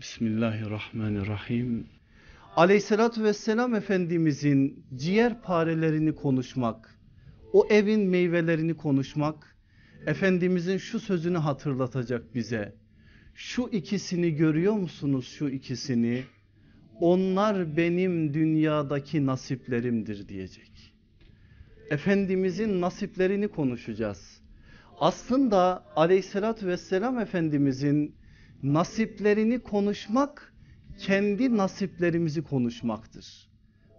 Bismillahirrahmanirrahim. Aleyhissalatü vesselam Efendimizin ciğer parelerini konuşmak, o evin meyvelerini konuşmak, Efendimizin şu sözünü hatırlatacak bize. Şu ikisini görüyor musunuz şu ikisini? Onlar benim dünyadaki nasiplerimdir diyecek. Efendimizin nasiplerini konuşacağız. Aslında aleyhissalatü vesselam Efendimizin nasiplerini konuşmak kendi nasiplerimizi konuşmaktır.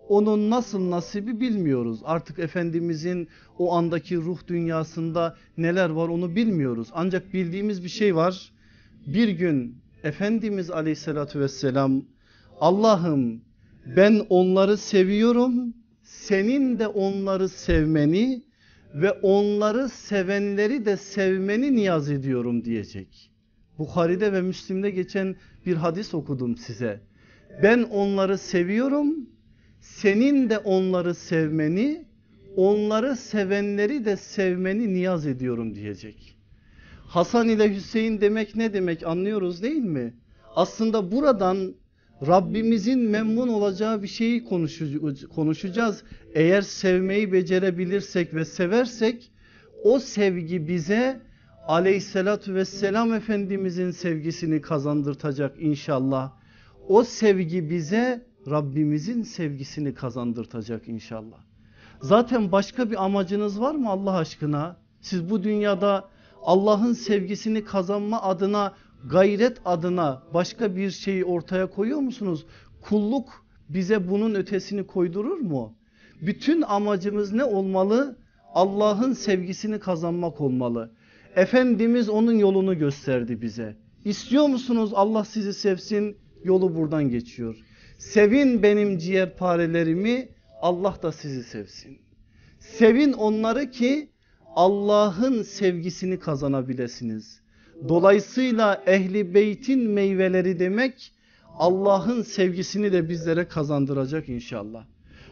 Onun nasıl nasibi bilmiyoruz. Artık Efendimizin o andaki ruh dünyasında neler var onu bilmiyoruz. Ancak bildiğimiz bir şey var. Bir gün Efendimiz aleyhissalatü vesselam Allah'ım ben onları seviyorum senin de onları sevmeni ve onları sevenleri de sevmeni niyaz ediyorum diyecek. Bukhari'de ve Müslim'de geçen bir hadis okudum size. Ben onları seviyorum senin de onları sevmeni onları sevenleri de sevmeni niyaz ediyorum diyecek. Hasan ile Hüseyin demek ne demek anlıyoruz değil mi? Aslında buradan Rabbimizin memnun olacağı bir şeyi konuşacağız. Eğer sevmeyi becerebilirsek ve seversek o sevgi bize aleyhissalatü vesselam efendimizin sevgisini kazandırtacak inşallah. O sevgi bize Rabbimizin sevgisini kazandırtacak inşallah. Zaten başka bir amacınız var mı Allah aşkına? Siz bu dünyada Allah'ın sevgisini kazanma adına gayret adına başka bir şeyi ortaya koyuyor musunuz? Kulluk bize bunun ötesini koydurur mu? Bütün amacımız ne olmalı? Allah'ın sevgisini kazanmak olmalı. Efendimiz onun yolunu gösterdi bize. İstiyor musunuz Allah sizi sevsin? Yolu buradan geçiyor. Sevin benim ciğer parelerimi Allah da sizi sevsin. Sevin onları ki Allah'ın sevgisini kazanabilirsiniz. Dolayısıyla ehli beytin meyveleri demek Allah'ın sevgisini de bizlere kazandıracak inşallah.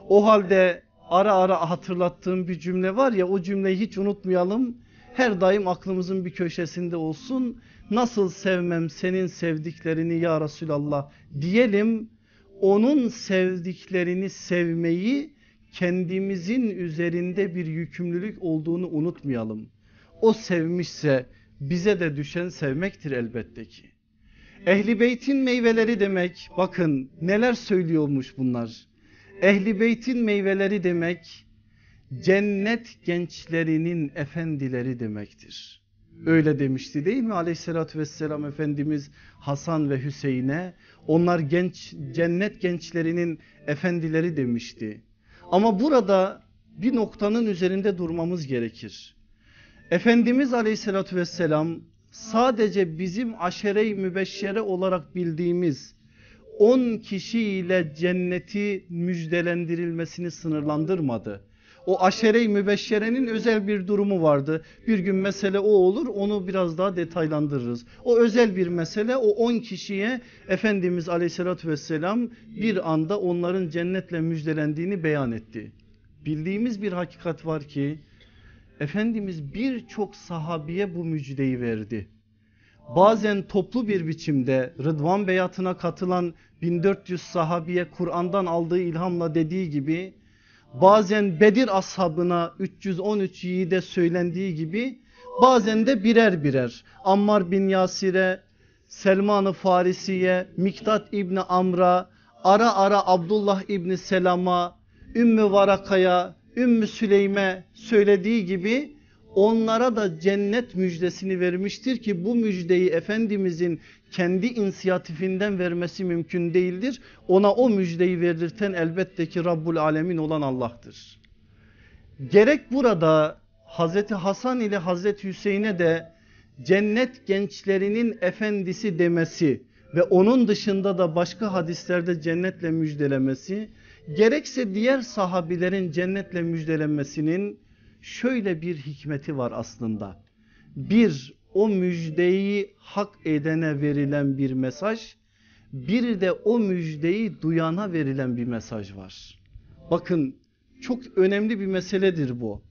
O halde ara ara hatırlattığım bir cümle var ya o cümleyi hiç unutmayalım. Her daim aklımızın bir köşesinde olsun. Nasıl sevmem senin sevdiklerini ya Resulallah diyelim. Onun sevdiklerini sevmeyi kendimizin üzerinde bir yükümlülük olduğunu unutmayalım. O sevmişse bize de düşen sevmektir elbette ki. Ehli beytin meyveleri demek bakın neler söylüyormuş bunlar. Ehli beytin meyveleri demek cennet gençlerinin efendileri demektir. Öyle demişti değil mi aleyhissalatü vesselam Efendimiz Hasan ve Hüseyin'e onlar genç cennet gençlerinin efendileri demişti. Ama burada bir noktanın üzerinde durmamız gerekir. Efendimiz aleyhissalatü vesselam sadece bizim aşere-i mübeşşere olarak bildiğimiz 10 kişiyle cenneti müjdelendirilmesini sınırlandırmadı. O aşere-i mübeşşerenin özel bir durumu vardı. Bir gün mesele o olur onu biraz daha detaylandırırız. O özel bir mesele o 10 kişiye Efendimiz aleyhissalatü vesselam bir anda onların cennetle müjdelendiğini beyan etti. Bildiğimiz bir hakikat var ki Efendimiz birçok sahabiye bu müjdeyi verdi. Bazen toplu bir biçimde Rıdvan beyatına katılan 1400 sahabiye Kur'an'dan aldığı ilhamla dediği gibi bazen Bedir ashabına 313 yiğide söylendiği gibi bazen de birer birer. Ammar bin Yasir'e, Selman-ı Farisi'ye, Miktat İbni Amr'a, ara ara Abdullah İbni Selam'a, Ümmü Varaka'ya, Ümmü Süleym'e söylediği gibi onlara da cennet müjdesini vermiştir ki bu müjdeyi Efendimizin kendi inisiyatifinden vermesi mümkün değildir. Ona o müjdeyi verirten elbette ki Rabbul Alemin olan Allah'tır. Gerek burada Hazreti Hasan ile Hazreti Hüseyin'e de cennet gençlerinin efendisi demesi ve onun dışında da başka hadislerde cennetle müjdelemesi gerekse diğer sahabilerin cennetle müjdelenmesinin şöyle bir hikmeti var aslında. Bir o müjdeyi hak edene verilen bir mesaj bir de o müjdeyi duyana verilen bir mesaj var. Bakın çok önemli bir meseledir bu.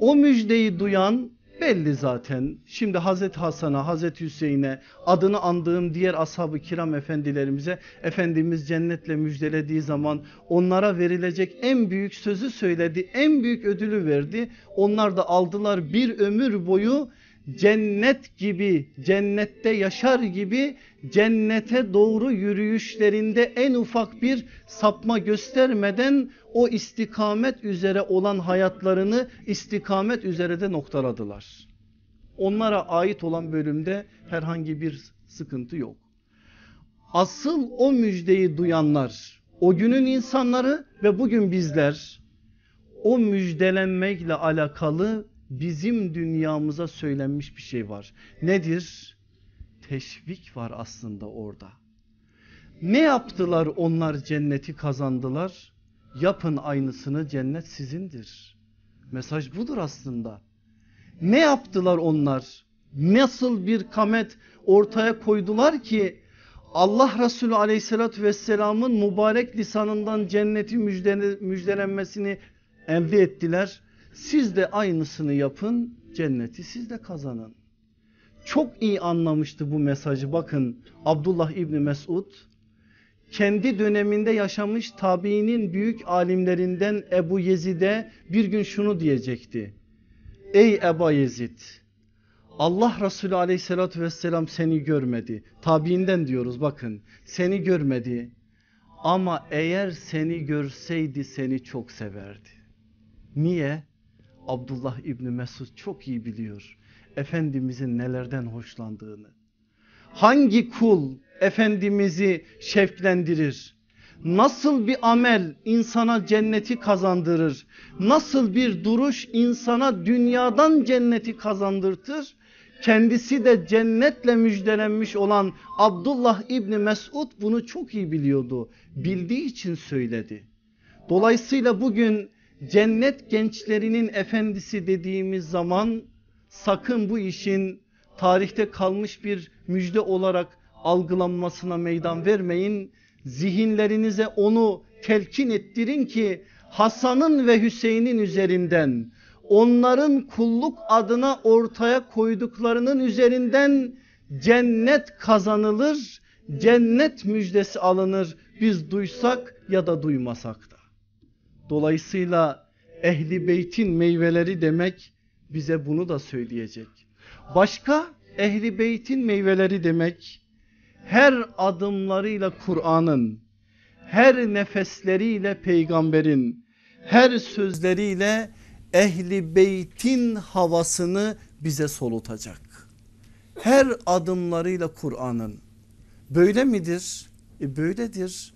O müjdeyi duyan Belli zaten şimdi Hazreti Hasan'a Hazreti Hüseyin'e adını andığım diğer ashab-ı kiram efendilerimize Efendimiz cennetle müjdelediği zaman onlara verilecek en büyük sözü söyledi en büyük ödülü verdi. Onlar da aldılar bir ömür boyu cennet gibi cennette yaşar gibi cennete doğru yürüyüşlerinde en ufak bir sapma göstermeden o istikamet üzere olan hayatlarını istikamet üzere de noktaladılar. Onlara ait olan bölümde herhangi bir sıkıntı yok. Asıl o müjdeyi duyanlar o günün insanları ve bugün bizler o müjdelenmekle alakalı bizim dünyamıza söylenmiş bir şey var. Nedir? Teşvik var aslında orada. Ne yaptılar onlar cenneti kazandılar? Yapın aynısını cennet sizindir. Mesaj budur aslında. Ne yaptılar onlar? Nasıl bir kamet ortaya koydular ki Allah Resulü aleyhissalatü vesselamın mübarek lisanından cenneti müjdelenmesini elde ettiler. Siz de aynısını yapın cenneti siz de kazanın. Çok iyi anlamıştı bu mesajı bakın Abdullah İbni Mesud kendi döneminde yaşamış tabiinin büyük alimlerinden Ebu Yezid'e bir gün şunu diyecekti. Ey Eba Yezid Allah Resulü aleyhissalatü vesselam seni görmedi. Tabiinden diyoruz bakın seni görmedi ama eğer seni görseydi seni çok severdi. Niye? Abdullah İbni Mesud çok iyi biliyor. Efendimizin nelerden hoşlandığını. Hangi kul Efendimiz'i şevklendirir? Nasıl bir amel insana cenneti kazandırır? Nasıl bir duruş insana dünyadan cenneti kazandırtır? Kendisi de cennetle müjdelenmiş olan Abdullah İbni Mesud bunu çok iyi biliyordu. Bildiği için söyledi. Dolayısıyla bugün cennet gençlerinin efendisi dediğimiz zaman sakın bu işin tarihte kalmış bir müjde olarak algılanmasına meydan vermeyin. Zihinlerinize onu telkin ettirin ki Hasan'ın ve Hüseyin'in üzerinden onların kulluk adına ortaya koyduklarının üzerinden cennet kazanılır, cennet müjdesi alınır biz duysak ya da duymasak da. Dolayısıyla ehli beytin meyveleri demek bize bunu da söyleyecek. Başka ehli beytin meyveleri demek her adımlarıyla Kur'an'ın, her nefesleriyle peygamberin, her sözleriyle ehli beytin havasını bize solutacak. Her adımlarıyla Kur'an'ın. Böyle midir? E böyledir.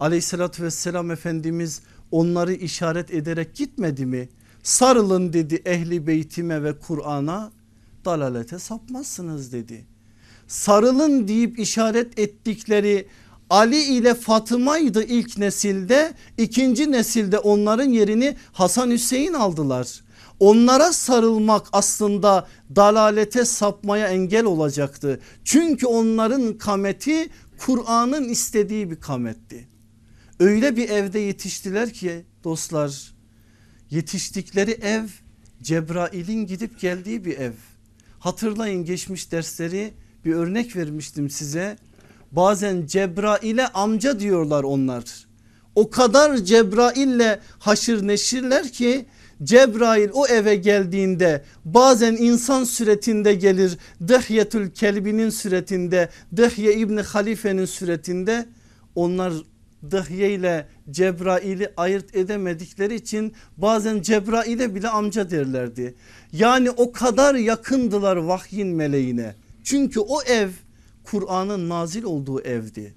Aleyhissalatü vesselam Efendimiz onları işaret ederek gitmedi mi? Sarılın dedi ehli beytime ve Kur'an'a dalalete sapmazsınız dedi. Sarılın deyip işaret ettikleri Ali ile Fatıma'ydı ilk nesilde ikinci nesilde onların yerini Hasan Hüseyin aldılar. Onlara sarılmak aslında dalalete sapmaya engel olacaktı. Çünkü onların kameti Kur'an'ın istediği bir kametti. Öyle bir evde yetiştiler ki dostlar yetiştikleri ev Cebrail'in gidip geldiği bir ev. Hatırlayın geçmiş dersleri bir örnek vermiştim size. Bazen Cebrail'e amca diyorlar onlar. O kadar Cebrail'le haşır neşirler ki Cebrail o eve geldiğinde bazen insan suretinde gelir. Dehyetül Kelbi'nin suretinde, Dehye İbni Halife'nin suretinde onlar Dıhye ile Cebrail'i ayırt edemedikleri için bazen Cebrail'e bile amca derlerdi. Yani o kadar yakındılar vahyin meleğine. Çünkü o ev Kur'an'ın nazil olduğu evdi.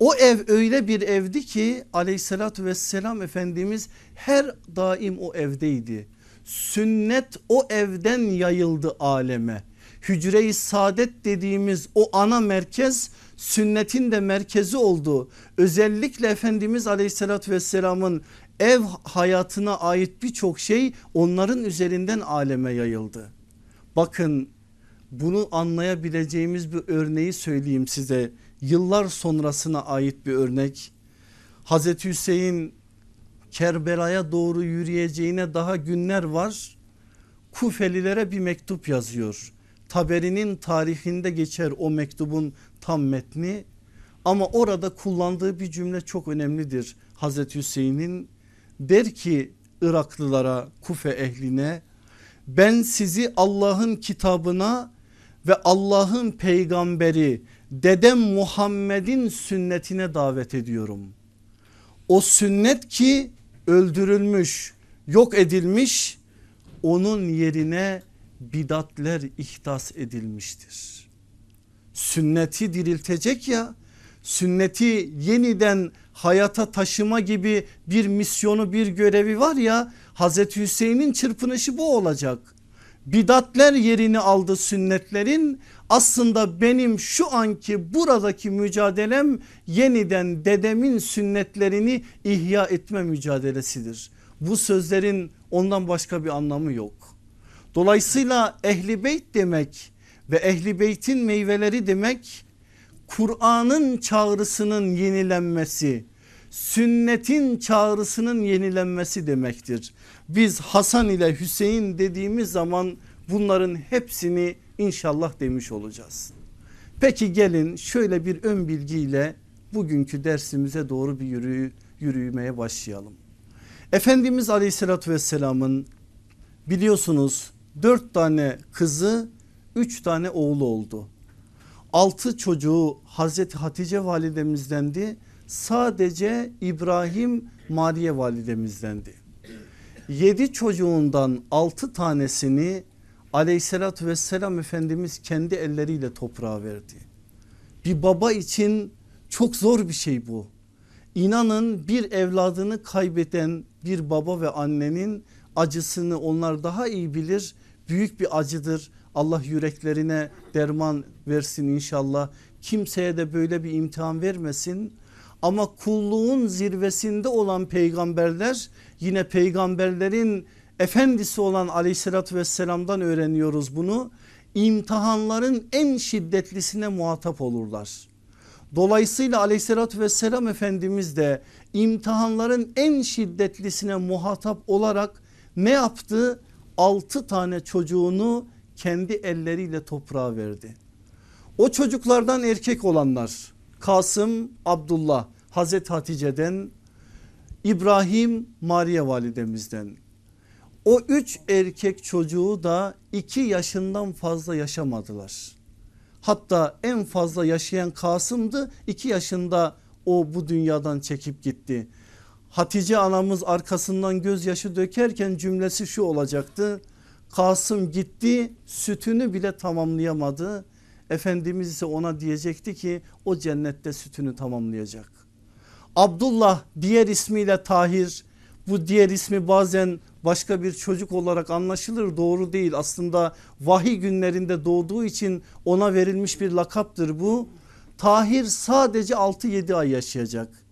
O ev öyle bir evdi ki aleyhissalatü vesselam Efendimiz her daim o evdeydi. Sünnet o evden yayıldı aleme. Hücre-i saadet dediğimiz o ana merkez sünnetin de merkezi oldu. Özellikle Efendimiz aleyhissalatü vesselamın ev hayatına ait birçok şey onların üzerinden aleme yayıldı. Bakın bunu anlayabileceğimiz bir örneği söyleyeyim size. Yıllar sonrasına ait bir örnek. Hazreti Hüseyin Kerbela'ya doğru yürüyeceğine daha günler var. Kufelilere bir mektup yazıyor. Taberi'nin tarihinde geçer o mektubun tam metni ama orada kullandığı bir cümle çok önemlidir. Hazreti Hüseyin'in der ki Iraklılara Kufe ehline ben sizi Allah'ın kitabına ve Allah'ın peygamberi dedem Muhammed'in sünnetine davet ediyorum. O sünnet ki öldürülmüş yok edilmiş onun yerine bidatler ihdas edilmiştir. Sünneti diriltecek ya sünneti yeniden hayata taşıma gibi bir misyonu bir görevi var ya Hazreti Hüseyin'in çırpınışı bu olacak. Bidatler yerini aldı sünnetlerin aslında benim şu anki buradaki mücadelem yeniden dedemin sünnetlerini ihya etme mücadelesidir. Bu sözlerin ondan başka bir anlamı yok. Dolayısıyla ehli beyt demek ve ehli beytin meyveleri demek Kur'an'ın çağrısının yenilenmesi, sünnetin çağrısının yenilenmesi demektir. Biz Hasan ile Hüseyin dediğimiz zaman bunların hepsini inşallah demiş olacağız. Peki gelin şöyle bir ön bilgiyle bugünkü dersimize doğru bir yürü, yürümeye başlayalım. Efendimiz aleyhissalatü vesselamın biliyorsunuz dört tane kızı üç tane oğlu oldu. Altı çocuğu Hazreti Hatice validemizdendi. Sadece İbrahim Mariye validemizdendi. Yedi çocuğundan altı tanesini aleyhissalatü vesselam Efendimiz kendi elleriyle toprağa verdi. Bir baba için çok zor bir şey bu. İnanın bir evladını kaybeden bir baba ve annenin acısını onlar daha iyi bilir. Büyük bir acıdır. Allah yüreklerine derman versin inşallah. Kimseye de böyle bir imtihan vermesin. Ama kulluğun zirvesinde olan peygamberler yine peygamberlerin efendisi olan aleyhissalatü vesselamdan öğreniyoruz bunu. İmtihanların en şiddetlisine muhatap olurlar. Dolayısıyla aleyhissalatü vesselam Efendimiz de imtihanların en şiddetlisine muhatap olarak ne yaptı? Altı tane çocuğunu kendi elleriyle toprağa verdi. O çocuklardan erkek olanlar Kasım, Abdullah, Hazreti Hatice'den, İbrahim, Maria validemizden. O üç erkek çocuğu da iki yaşından fazla yaşamadılar. Hatta en fazla yaşayan Kasım'dı. 2 yaşında o bu dünyadan çekip gitti. Hatice anamız arkasından gözyaşı dökerken cümlesi şu olacaktı. Kasım gitti sütünü bile tamamlayamadı. Efendimiz ise ona diyecekti ki o cennette sütünü tamamlayacak. Abdullah diğer ismiyle Tahir bu diğer ismi bazen başka bir çocuk olarak anlaşılır doğru değil aslında vahiy günlerinde doğduğu için ona verilmiş bir lakaptır bu. Tahir sadece 6-7 ay yaşayacak.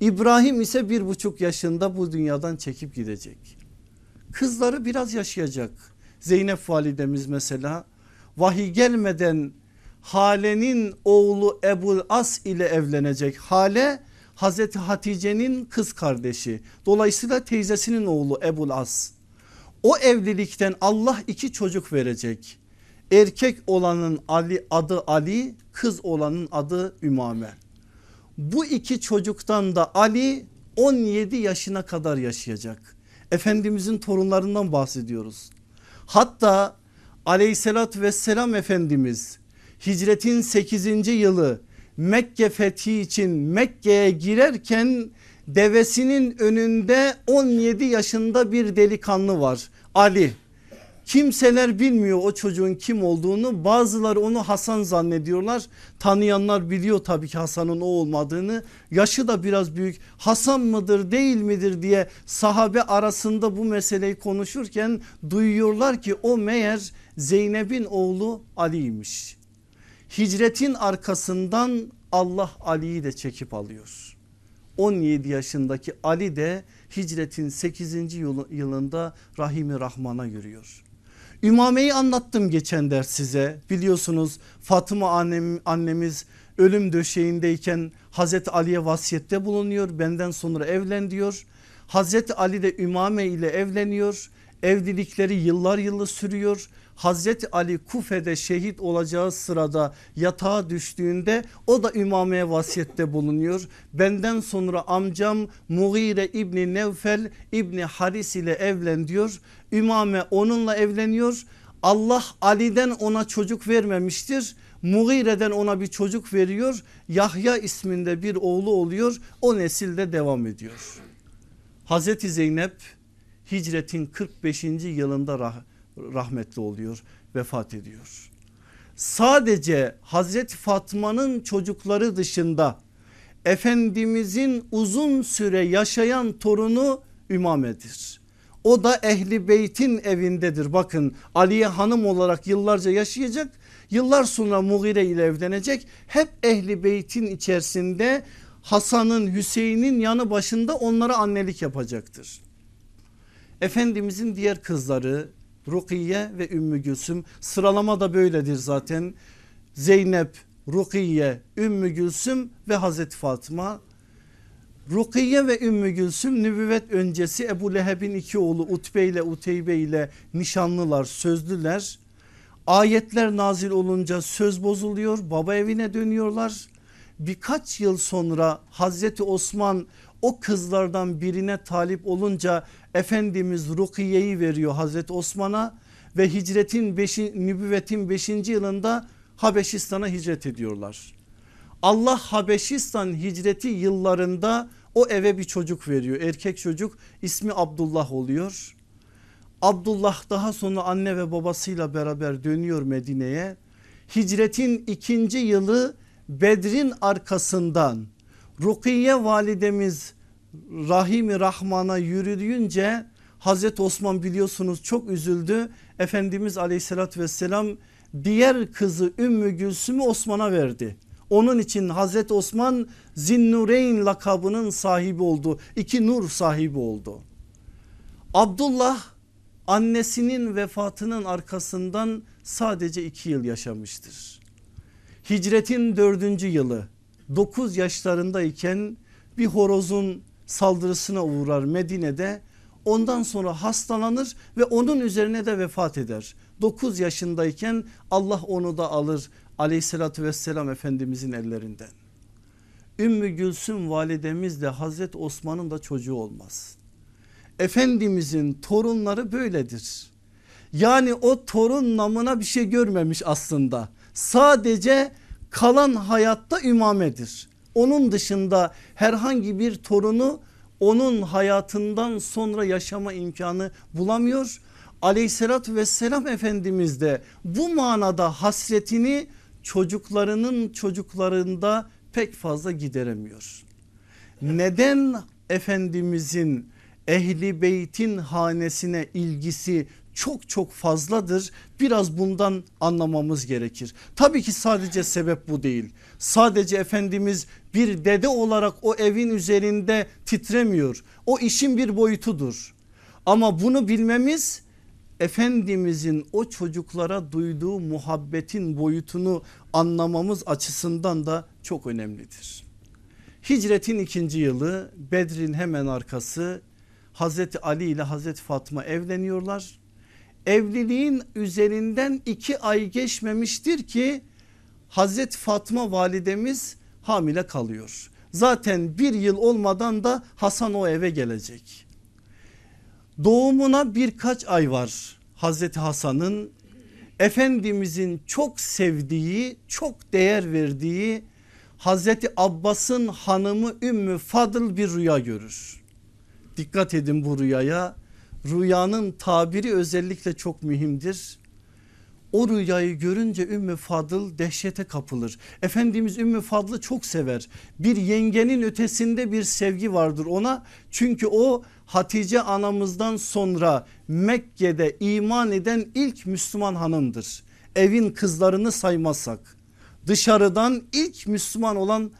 İbrahim ise bir buçuk yaşında bu dünyadan çekip gidecek. Kızları biraz yaşayacak. Zeynep validemiz mesela vahiy gelmeden Hale'nin oğlu Ebu As ile evlenecek. Hale Hazreti Hatice'nin kız kardeşi. Dolayısıyla teyzesinin oğlu Ebul As. O evlilikten Allah iki çocuk verecek. Erkek olanın Ali adı Ali, kız olanın adı Ümame. Bu iki çocuktan da Ali 17 yaşına kadar yaşayacak. Efendimizin torunlarından bahsediyoruz. Hatta aleyhissalatü vesselam Efendimiz hicretin 8. yılı Mekke fethi için Mekke'ye girerken devesinin önünde 17 yaşında bir delikanlı var Ali. Kimseler bilmiyor o çocuğun kim olduğunu bazıları onu Hasan zannediyorlar tanıyanlar biliyor tabii ki Hasan'ın o olmadığını yaşı da biraz büyük Hasan mıdır değil midir diye sahabe arasında bu meseleyi konuşurken duyuyorlar ki o meğer Zeynep'in oğlu Ali'ymiş. Hicretin arkasından Allah Ali'yi de çekip alıyor. 17 yaşındaki Ali de hicretin 8. yılında Rahimi Rahman'a yürüyor. Ümame'yi anlattım geçen ders size biliyorsunuz Fatıma annem, annemiz ölüm döşeğindeyken Hazreti Ali'ye vasiyette bulunuyor benden sonra evlen diyor. Hazreti Ali de Ümame ile evleniyor Evlilikleri yıllar yılı sürüyor. Hazreti Ali Kufe'de şehit olacağı sırada yatağa düştüğünde o da imameye vasiyette bulunuyor. Benden sonra amcam Mughire İbni Nevfel İbni Haris ile evlen diyor. İmame onunla evleniyor. Allah Ali'den ona çocuk vermemiştir. Mughire'den ona bir çocuk veriyor. Yahya isminde bir oğlu oluyor. O nesilde devam ediyor. Hazreti Zeynep hicretin 45. yılında rah rahmetli oluyor vefat ediyor. Sadece Hazreti Fatma'nın çocukları dışında Efendimizin uzun süre yaşayan torunu Ümame'dir. O da Ehli Beyt'in evindedir. Bakın Aliye hanım olarak yıllarca yaşayacak. Yıllar sonra Mughire ile evlenecek. Hep Ehli Beyt'in içerisinde Hasan'ın Hüseyin'in yanı başında onlara annelik yapacaktır. Efendimizin diğer kızları Rukiye ve Ümmü Gülsüm sıralama da böyledir zaten. Zeynep, Rukiye, Ümmü Gülsüm ve Hazreti Fatıma. Rukiye ve Ümmü Gülsüm nübüvvet öncesi Ebu Leheb'in iki oğlu Utbe ile Uteybe ile nişanlılar sözlüler. Ayetler nazil olunca söz bozuluyor baba evine dönüyorlar. Birkaç yıl sonra Hazreti Osman o kızlardan birine talip olunca Efendimiz Rukiye'yi veriyor Hazreti Osman'a ve hicretin beşi, nübüvvetin 5. yılında Habeşistan'a hicret ediyorlar. Allah Habeşistan hicreti yıllarında o eve bir çocuk veriyor erkek çocuk ismi Abdullah oluyor. Abdullah daha sonra anne ve babasıyla beraber dönüyor Medine'ye. Hicretin ikinci yılı Bedrin arkasından Rukiye validemiz Rahimi Rahman'a yürüyünce Hazreti Osman biliyorsunuz çok üzüldü. Efendimiz aleyhissalatü vesselam diğer kızı Ümmü Gülsüm'ü Osman'a verdi. Onun için Hazreti Osman Zinnureyn lakabının sahibi oldu. İki nur sahibi oldu. Abdullah annesinin vefatının arkasından sadece iki yıl yaşamıştır. Hicretin dördüncü yılı 9 yaşlarındayken bir horozun saldırısına uğrar Medine'de. Ondan sonra hastalanır ve onun üzerine de vefat eder. 9 yaşındayken Allah onu da alır aleyhissalatü vesselam efendimizin ellerinden. Ümmü Gülsüm validemiz de Hazreti Osman'ın da çocuğu olmaz. Efendimizin torunları böyledir. Yani o torun namına bir şey görmemiş aslında. Sadece kalan hayatta ümamedir. Onun dışında herhangi bir torunu onun hayatından sonra yaşama imkanı bulamıyor. Aleyhissalatü vesselam Efendimiz de bu manada hasretini çocuklarının çocuklarında pek fazla gideremiyor. Neden Efendimizin ehli beytin hanesine ilgisi çok çok fazladır. Biraz bundan anlamamız gerekir. Tabii ki sadece sebep bu değil. Sadece Efendimiz bir dede olarak o evin üzerinde titremiyor. O işin bir boyutudur. Ama bunu bilmemiz Efendimizin o çocuklara duyduğu muhabbetin boyutunu anlamamız açısından da çok önemlidir. Hicretin ikinci yılı Bedrin hemen arkası Hazreti Ali ile Hazreti Fatma evleniyorlar evliliğin üzerinden iki ay geçmemiştir ki Hazreti Fatma validemiz hamile kalıyor. Zaten bir yıl olmadan da Hasan o eve gelecek. Doğumuna birkaç ay var Hazreti Hasan'ın Efendimizin çok sevdiği çok değer verdiği Hazreti Abbas'ın hanımı Ümmü Fadıl bir rüya görür. Dikkat edin bu rüyaya rüyanın tabiri özellikle çok mühimdir. O rüyayı görünce Ümmü Fadıl dehşete kapılır. Efendimiz Ümmü Fadıl'ı çok sever. Bir yengenin ötesinde bir sevgi vardır ona. Çünkü o Hatice anamızdan sonra Mekke'de iman eden ilk Müslüman hanımdır. Evin kızlarını saymazsak. Dışarıdan ilk Müslüman olan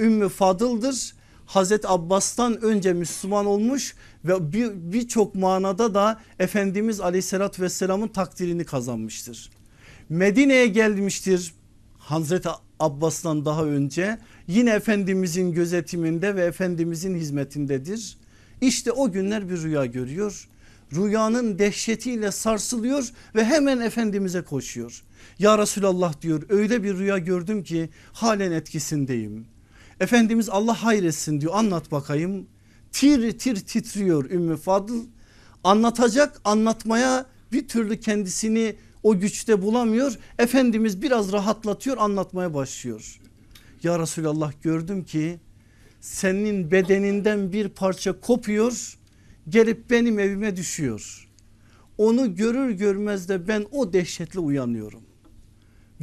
Ümmü Fadıl'dır Hazreti Abbas'tan önce Müslüman olmuş ve birçok bir manada da Efendimiz aleyhissalatü vesselamın takdirini kazanmıştır. Medine'ye gelmiştir Hazreti Abbas'tan daha önce yine Efendimizin gözetiminde ve Efendimizin hizmetindedir. İşte o günler bir rüya görüyor. rüyanın dehşetiyle sarsılıyor ve hemen Efendimiz'e koşuyor. Ya Resulallah diyor öyle bir rüya gördüm ki halen etkisindeyim. Efendimiz Allah hayretsin diyor anlat bakayım. Tir tir titriyor Ümmü Fadıl anlatacak anlatmaya bir türlü kendisini o güçte bulamıyor. Efendimiz biraz rahatlatıyor anlatmaya başlıyor. Ya Resulallah gördüm ki senin bedeninden bir parça kopuyor gelip benim evime düşüyor. Onu görür görmez de ben o dehşetle uyanıyorum.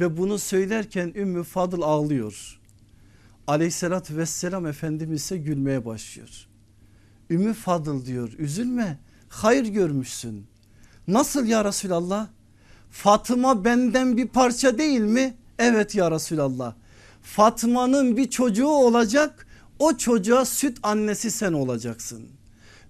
Ve bunu söylerken Ümmü Fadıl ağlıyor. Aleyhissalatü vesselam Efendimiz ise gülmeye başlıyor. Ümmü Fadıl diyor üzülme hayır görmüşsün. Nasıl ya Resulallah? Fatıma benden bir parça değil mi? Evet ya Resulallah. Fatma'nın bir çocuğu olacak o çocuğa süt annesi sen olacaksın.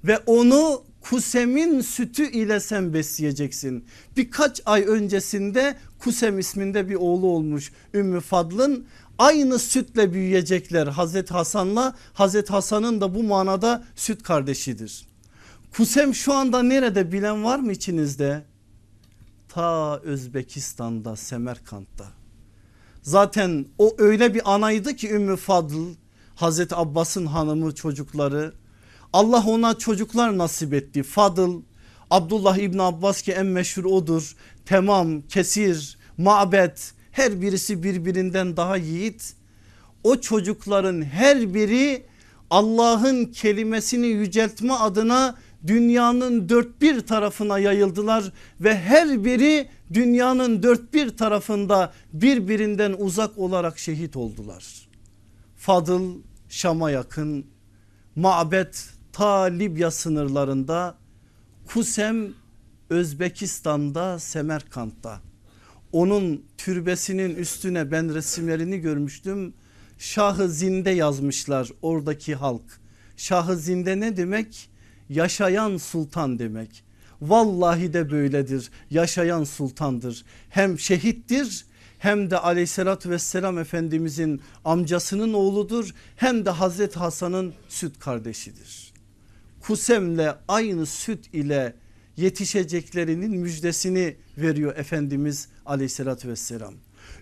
Ve onu Kusem'in sütü ile sen besleyeceksin. Birkaç ay öncesinde Kusem isminde bir oğlu olmuş Ümmü Fadl'ın aynı sütle büyüyecekler Hazreti Hasan'la Hazreti Hasan'ın da bu manada süt kardeşidir. Kusem şu anda nerede bilen var mı içinizde? Ta Özbekistan'da Semerkant'ta. Zaten o öyle bir anaydı ki Ümmü Fadıl Hazreti Abbas'ın hanımı çocukları Allah ona çocuklar nasip etti. Fadıl Abdullah İbni Abbas ki en meşhur odur. Temam, Kesir, Mabet her birisi birbirinden daha yiğit. O çocukların her biri Allah'ın kelimesini yüceltme adına dünyanın dört bir tarafına yayıldılar ve her biri dünyanın dört bir tarafında birbirinden uzak olarak şehit oldular. Fadıl Şam'a yakın, Mabet ta Libya sınırlarında, Kusem Özbekistan'da Semerkant'ta. Onun türbesinin üstüne ben resimlerini görmüştüm. Şahı Zinde yazmışlar oradaki halk. Şahı Zinde ne demek? Yaşayan sultan demek. Vallahi de böyledir. Yaşayan sultandır. Hem şehittir hem de aleyhissalatü vesselam efendimizin amcasının oğludur. Hem de Hazreti Hasan'ın süt kardeşidir. Kusem'le aynı süt ile yetişeceklerinin müjdesini veriyor Efendimiz aleyhissalatü vesselam.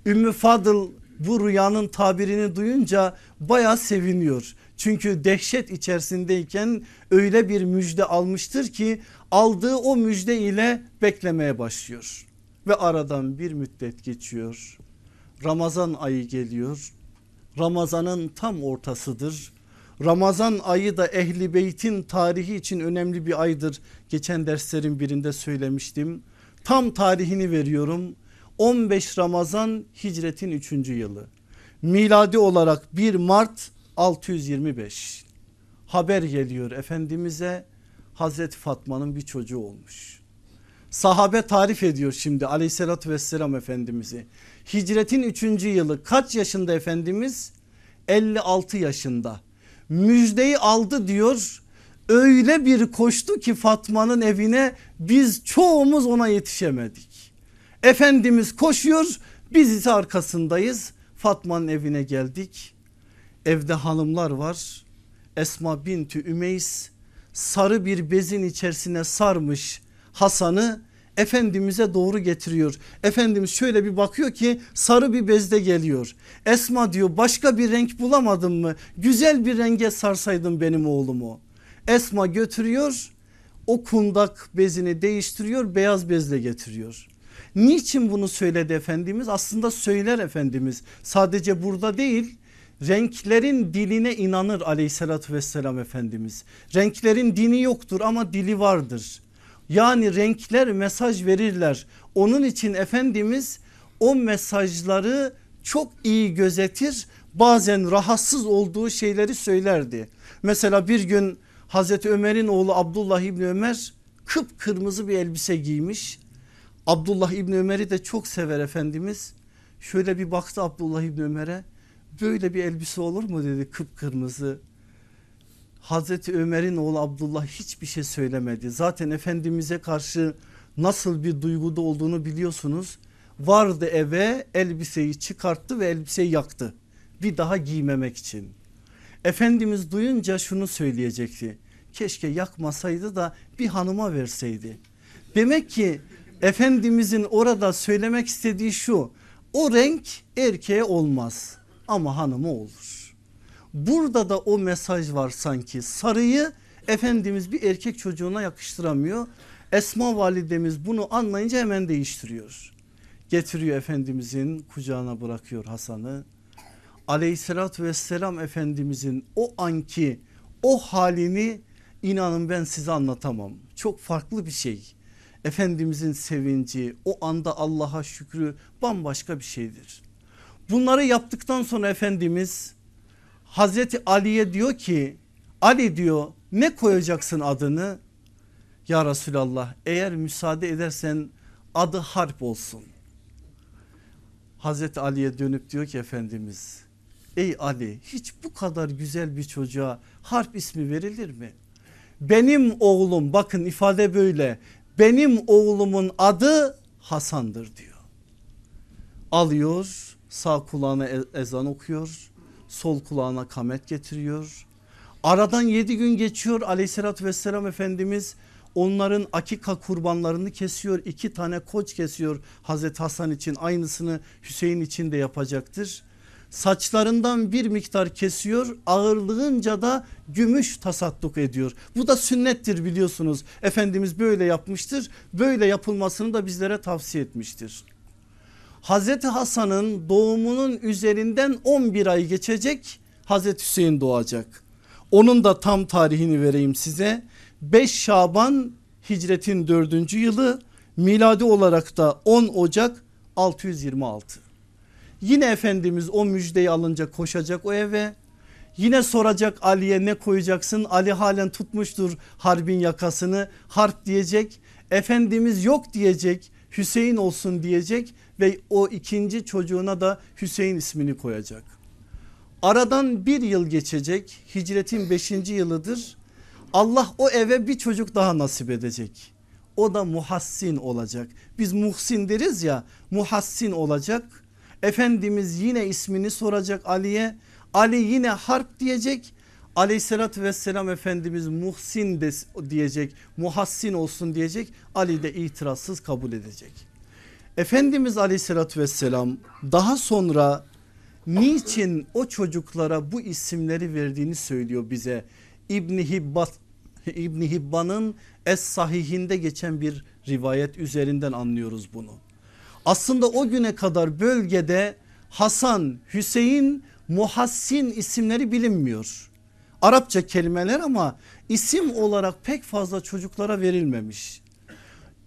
Ümmü Fadıl bu rüyanın tabirini duyunca baya seviniyor. Çünkü dehşet içerisindeyken öyle bir müjde almıştır ki aldığı o müjde ile beklemeye başlıyor. Ve aradan bir müddet geçiyor. Ramazan ayı geliyor. Ramazanın tam ortasıdır. Ramazan ayı da ehli beytin tarihi için önemli bir aydır. Geçen derslerin birinde söylemiştim. Tam tarihini veriyorum. 15 Ramazan hicretin 3. yılı. Miladi olarak 1 Mart 625. Haber geliyor Efendimiz'e Hazreti Fatma'nın bir çocuğu olmuş. Sahabe tarif ediyor şimdi aleyhissalatü vesselam Efendimiz'i. Hicretin 3. yılı kaç yaşında Efendimiz? 56 yaşında. Müjdeyi aldı diyor. Öyle bir koştu ki Fatma'nın evine biz çoğumuz ona yetişemedik. Efendimiz koşuyor biz ise arkasındayız. Fatma'nın evine geldik. Evde hanımlar var. Esma binti Ümeys sarı bir bezin içerisine sarmış Hasan'ı Efendimiz'e doğru getiriyor. Efendimiz şöyle bir bakıyor ki sarı bir bezde geliyor. Esma diyor başka bir renk bulamadın mı? Güzel bir renge sarsaydın benim oğlumu. Esma götürüyor o kundak bezini değiştiriyor beyaz bezle getiriyor. Niçin bunu söyledi Efendimiz? Aslında söyler Efendimiz sadece burada değil renklerin diline inanır aleyhissalatü vesselam Efendimiz. Renklerin dini yoktur ama dili vardır. Yani renkler mesaj verirler. Onun için Efendimiz o mesajları çok iyi gözetir. Bazen rahatsız olduğu şeyleri söylerdi. Mesela bir gün Hazreti Ömer'in oğlu Abdullah İbni Ömer kıpkırmızı bir elbise giymiş. Abdullah İbni Ömer'i de çok sever Efendimiz. Şöyle bir baktı Abdullah İbni Ömer'e böyle bir elbise olur mu dedi kıpkırmızı. Hazreti Ömer'in oğlu Abdullah hiçbir şey söylemedi. Zaten Efendimiz'e karşı nasıl bir duyguda olduğunu biliyorsunuz. Vardı eve elbiseyi çıkarttı ve elbiseyi yaktı. Bir daha giymemek için. Efendimiz duyunca şunu söyleyecekti. keşke yakmasaydı da bir hanıma verseydi. Demek ki Efendimizin orada söylemek istediği şu o renk erkeğe olmaz ama hanıma olur. Burada da o mesaj var sanki sarıyı Efendimiz bir erkek çocuğuna yakıştıramıyor. Esma validemiz bunu anlayınca hemen değiştiriyor. Getiriyor Efendimizin kucağına bırakıyor Hasan'ı. Aleyhissalatü vesselam Efendimizin o anki o halini inanın ben size anlatamam. Çok farklı bir şey. Efendimizin sevinci o anda Allah'a şükrü bambaşka bir şeydir. Bunları yaptıktan sonra Efendimiz Hazreti Ali'ye diyor ki Ali diyor ne koyacaksın adını? Ya Resulallah eğer müsaade edersen adı harp olsun. Hazreti Ali'ye dönüp diyor ki Efendimiz ey Ali hiç bu kadar güzel bir çocuğa harp ismi verilir mi? Benim oğlum bakın ifade böyle benim oğlumun adı Hasan'dır diyor. Alıyor sağ kulağına e- ezan okuyor sol kulağına kamet getiriyor. Aradan yedi gün geçiyor aleyhissalatü vesselam Efendimiz onların akika kurbanlarını kesiyor. iki tane koç kesiyor Hazreti Hasan için aynısını Hüseyin için de yapacaktır. Saçlarından bir miktar kesiyor ağırlığınca da gümüş tasadduk ediyor. Bu da sünnettir biliyorsunuz. Efendimiz böyle yapmıştır. Böyle yapılmasını da bizlere tavsiye etmiştir. Hazreti Hasan'ın doğumunun üzerinden 11 ay geçecek Hazreti Hüseyin doğacak. Onun da tam tarihini vereyim size. 5 Şaban hicretin 4. yılı miladi olarak da 10 Ocak 626. Yine Efendimiz o müjdeyi alınca koşacak o eve. Yine soracak Ali'ye ne koyacaksın? Ali halen tutmuştur harbin yakasını. Harp diyecek. Efendimiz yok diyecek. Hüseyin olsun diyecek ve o ikinci çocuğuna da Hüseyin ismini koyacak. Aradan bir yıl geçecek hicretin beşinci yılıdır. Allah o eve bir çocuk daha nasip edecek. O da muhassin olacak. Biz muhsin deriz ya muhassin olacak. Efendimiz yine ismini soracak Ali'ye. Ali yine harp diyecek. Aleyhissalatü vesselam Efendimiz muhsin de, diyecek muhassin olsun diyecek. Ali de itirazsız kabul edecek. Efendimiz aleyhissalatü vesselam daha sonra niçin o çocuklara bu isimleri verdiğini söylüyor bize. İbni Hibbat İbni Hibban'ın Es Sahihinde geçen bir rivayet üzerinden anlıyoruz bunu. Aslında o güne kadar bölgede Hasan, Hüseyin, Muhassin isimleri bilinmiyor. Arapça kelimeler ama isim olarak pek fazla çocuklara verilmemiş.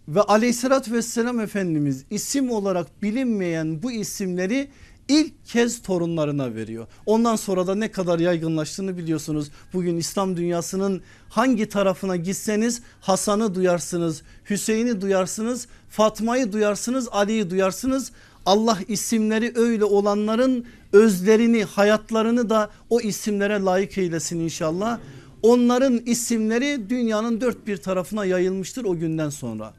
Ve aleyhissalatü vesselam Efendimiz isim olarak bilinmeyen bu isimleri ilk kez torunlarına veriyor. Ondan sonra da ne kadar yaygınlaştığını biliyorsunuz. Bugün İslam dünyasının hangi tarafına gitseniz Hasan'ı duyarsınız, Hüseyin'i duyarsınız, Fatma'yı duyarsınız, Ali'yi duyarsınız. Allah isimleri öyle olanların özlerini hayatlarını da o isimlere layık eylesin inşallah. Onların isimleri dünyanın dört bir tarafına yayılmıştır o günden sonra.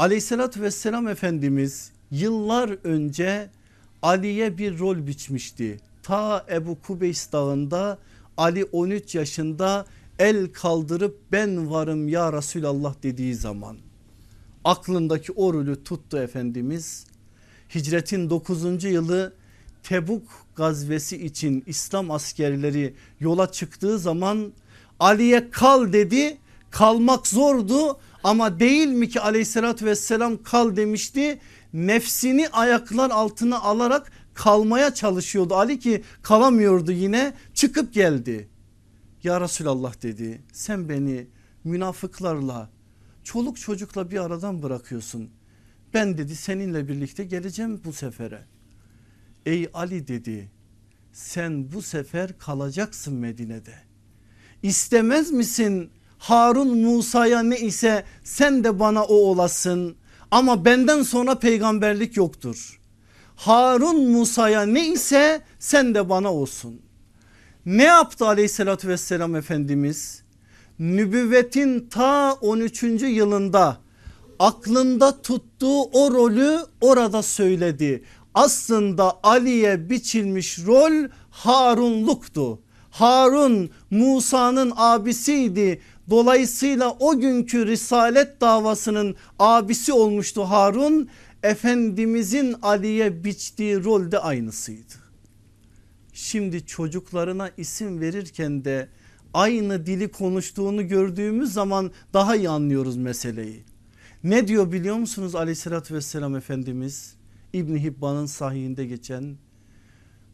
Aleyhissalatü vesselam Efendimiz yıllar önce Ali'ye bir rol biçmişti. Ta Ebu Kubeys dağında Ali 13 yaşında el kaldırıp ben varım ya Resulallah dediği zaman aklındaki o rolü tuttu Efendimiz. Hicretin 9. yılı Tebuk gazvesi için İslam askerleri yola çıktığı zaman Ali'ye kal dedi kalmak zordu ama değil mi ki aleyhissalatü vesselam kal demişti nefsini ayaklar altına alarak kalmaya çalışıyordu Ali ki kalamıyordu yine çıkıp geldi. Ya Resulallah dedi sen beni münafıklarla çoluk çocukla bir aradan bırakıyorsun. Ben dedi seninle birlikte geleceğim bu sefere. Ey Ali dedi sen bu sefer kalacaksın Medine'de. İstemez misin Harun Musa'ya ne ise sen de bana o olasın ama benden sonra peygamberlik yoktur. Harun Musa'ya ne ise sen de bana olsun. Ne yaptı aleyhissalatü vesselam Efendimiz? Nübüvvetin ta 13. yılında aklında tuttuğu o rolü orada söyledi. Aslında Ali'ye biçilmiş rol Harunluktu. Harun Musa'nın abisiydi. Dolayısıyla o günkü risalet davasının abisi olmuştu Harun. Efendimizin Ali'ye biçtiği rolde aynısıydı. Şimdi çocuklarına isim verirken de aynı dili konuştuğunu gördüğümüz zaman daha iyi anlıyoruz meseleyi. Ne diyor biliyor musunuz aleyhissalatü vesselam Efendimiz İbni Hibban'ın sahihinde geçen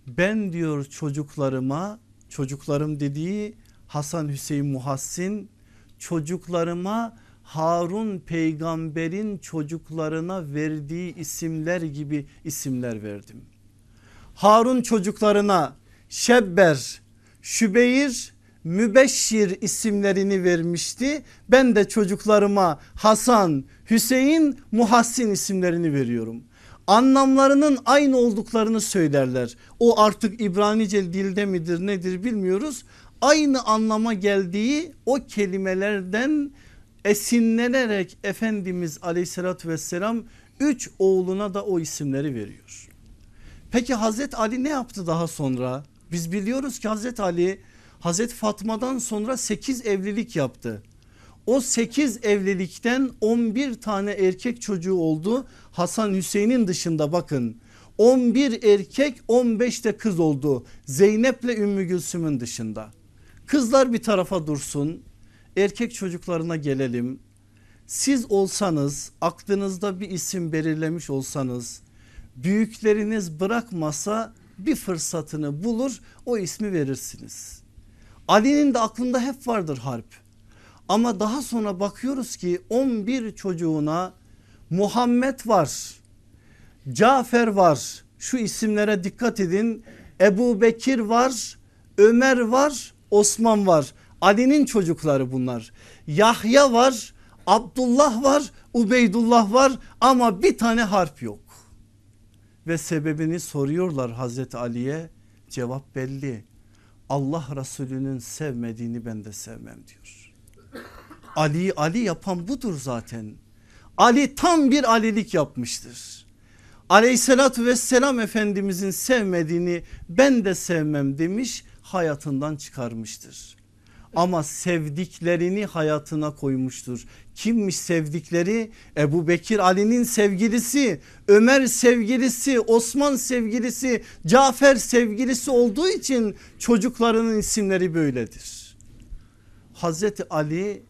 ben diyor çocuklarıma çocuklarım dediği Hasan Hüseyin Muhassin çocuklarıma Harun peygamberin çocuklarına verdiği isimler gibi isimler verdim. Harun çocuklarına Şebber, Şübeyir, Mübeşşir isimlerini vermişti. Ben de çocuklarıma Hasan, Hüseyin, Muhassin isimlerini veriyorum. Anlamlarının aynı olduklarını söylerler. O artık İbranice dilde midir nedir bilmiyoruz. Aynı anlama geldiği o kelimelerden esinlenerek Efendimiz aleyhissalatü vesselam üç oğluna da o isimleri veriyor. Peki Hazreti Ali ne yaptı daha sonra? Biz biliyoruz ki Hazreti Ali Hazreti Fatma'dan sonra 8 evlilik yaptı. O 8 evlilikten 11 tane erkek çocuğu oldu. Hasan Hüseyin'in dışında bakın 11 erkek 15 de kız oldu. Zeynep'le Ümmü Gülsüm'ün dışında. Kızlar bir tarafa dursun. Erkek çocuklarına gelelim. Siz olsanız aklınızda bir isim belirlemiş olsanız büyükleriniz bırakmasa bir fırsatını bulur o ismi verirsiniz. Ali'nin de aklında hep vardır harp. Ama daha sonra bakıyoruz ki 11 çocuğuna Muhammed var. Cafer var. Şu isimlere dikkat edin. Ebu Bekir var. Ömer var. Osman var. Ali'nin çocukları bunlar. Yahya var. Abdullah var. Ubeydullah var ama bir tane harp yok. Ve sebebini soruyorlar Hazreti Ali'ye cevap belli. Allah Resulü'nün sevmediğini ben de sevmem diyor. Ali Ali yapan budur zaten. Ali tam bir alilik yapmıştır. Aleyhissalatü vesselam Efendimizin sevmediğini ben de sevmem demiş hayatından çıkarmıştır. Ama sevdiklerini hayatına koymuştur. Kimmiş sevdikleri? Ebu Bekir Ali'nin sevgilisi, Ömer sevgilisi, Osman sevgilisi, Cafer sevgilisi olduğu için çocuklarının isimleri böyledir. Hazreti Ali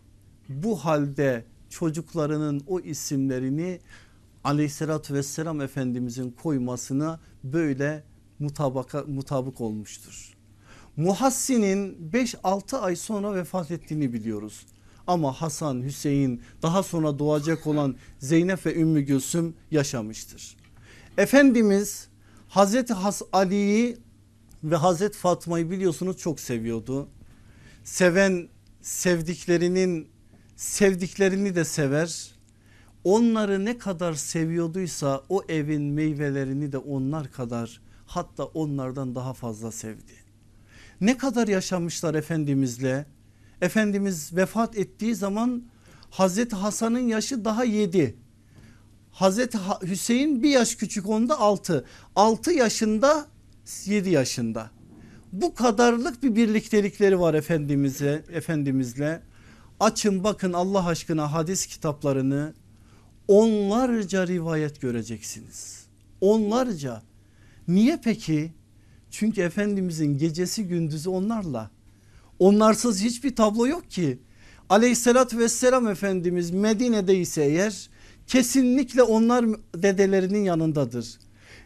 bu halde çocuklarının o isimlerini aleyhissalatü vesselam efendimizin koymasına böyle mutabaka, mutabık olmuştur. Muhassin'in 5-6 ay sonra vefat ettiğini biliyoruz. Ama Hasan, Hüseyin daha sonra doğacak olan Zeynep ve Ümmü Gülsüm yaşamıştır. Efendimiz Hazreti Has Ali'yi ve Hazreti Fatma'yı biliyorsunuz çok seviyordu. Seven sevdiklerinin sevdiklerini de sever. Onları ne kadar seviyorduysa o evin meyvelerini de onlar kadar hatta onlardan daha fazla sevdi. Ne kadar yaşamışlar Efendimizle? Efendimiz vefat ettiği zaman Hazreti Hasan'ın yaşı daha yedi. Hazreti Hüseyin bir yaş küçük onda altı. Altı yaşında yedi yaşında. Bu kadarlık bir birliktelikleri var Efendimiz'e, Efendimizle. Açın bakın Allah aşkına hadis kitaplarını onlarca rivayet göreceksiniz. Onlarca. Niye peki? Çünkü Efendimizin gecesi gündüzü onlarla. Onlarsız hiçbir tablo yok ki. Aleyhissalatü vesselam Efendimiz Medine'de ise eğer kesinlikle onlar dedelerinin yanındadır.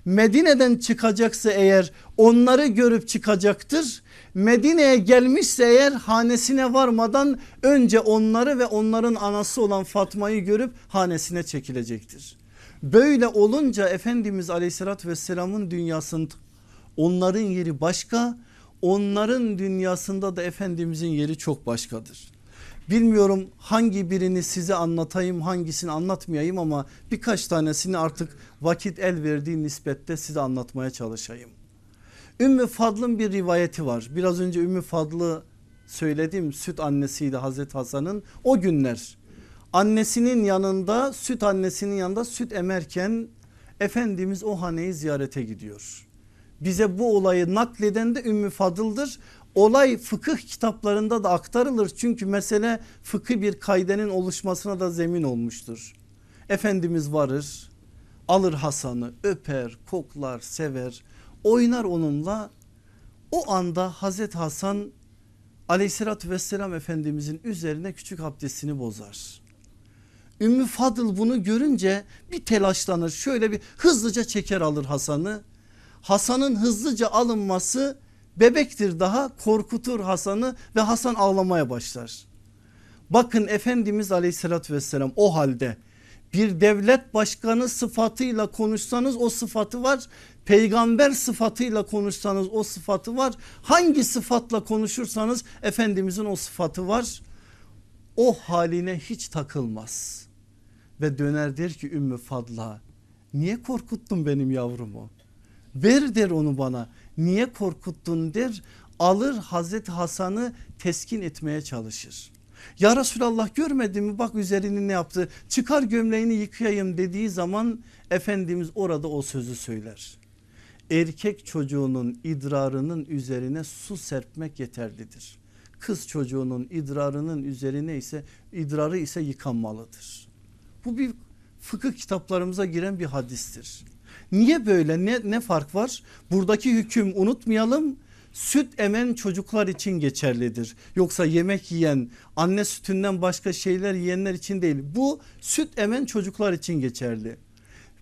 Medine'den çıkacaksa eğer onları görüp çıkacaktır. Medine'ye gelmişse eğer hanesine varmadan önce onları ve onların anası olan Fatma'yı görüp hanesine çekilecektir. Böyle olunca Efendimiz aleyhissalatü vesselamın dünyasında onların yeri başka onların dünyasında da Efendimizin yeri çok başkadır. Bilmiyorum hangi birini size anlatayım hangisini anlatmayayım ama birkaç tanesini artık vakit el verdiği nispette size anlatmaya çalışayım. Ümmü Fadl'ın bir rivayeti var. Biraz önce Ümmü Fadl'ı söyledim süt annesiydi Hazreti Hasan'ın o günler. Annesinin yanında süt annesinin yanında süt emerken Efendimiz o haneyi ziyarete gidiyor. Bize bu olayı nakleden de Ümmü Fadıl'dır. olay fıkıh kitaplarında da aktarılır. Çünkü mesele fıkıh bir kaydenin oluşmasına da zemin olmuştur. Efendimiz varır alır Hasan'ı öper koklar sever oynar onunla o anda Hazreti Hasan aleyhissalatü vesselam efendimizin üzerine küçük abdestini bozar. Ümmü Fadıl bunu görünce bir telaşlanır şöyle bir hızlıca çeker alır Hasan'ı. Hasan'ın hızlıca alınması bebektir daha korkutur Hasan'ı ve Hasan ağlamaya başlar. Bakın Efendimiz aleyhissalatü vesselam o halde bir devlet başkanı sıfatıyla konuşsanız o sıfatı var. Peygamber sıfatıyla konuşsanız o sıfatı var. Hangi sıfatla konuşursanız Efendimizin o sıfatı var. O haline hiç takılmaz. Ve döner der ki Ümmü Fadla niye korkuttun benim yavrumu? Ver der onu bana. Niye korkuttun der. Alır Hazreti Hasan'ı teskin etmeye çalışır. Ya Resulallah görmedin mi bak üzerini ne yaptı çıkar gömleğini yıkayayım dediği zaman Efendimiz orada o sözü söyler. Erkek çocuğunun idrarının üzerine su serpmek yeterlidir. Kız çocuğunun idrarının üzerine ise idrarı ise yıkanmalıdır. Bu bir fıkıh kitaplarımıza giren bir hadistir. Niye böyle ne, ne fark var? Buradaki hüküm unutmayalım süt emen çocuklar için geçerlidir. Yoksa yemek yiyen anne sütünden başka şeyler yiyenler için değil. Bu süt emen çocuklar için geçerli.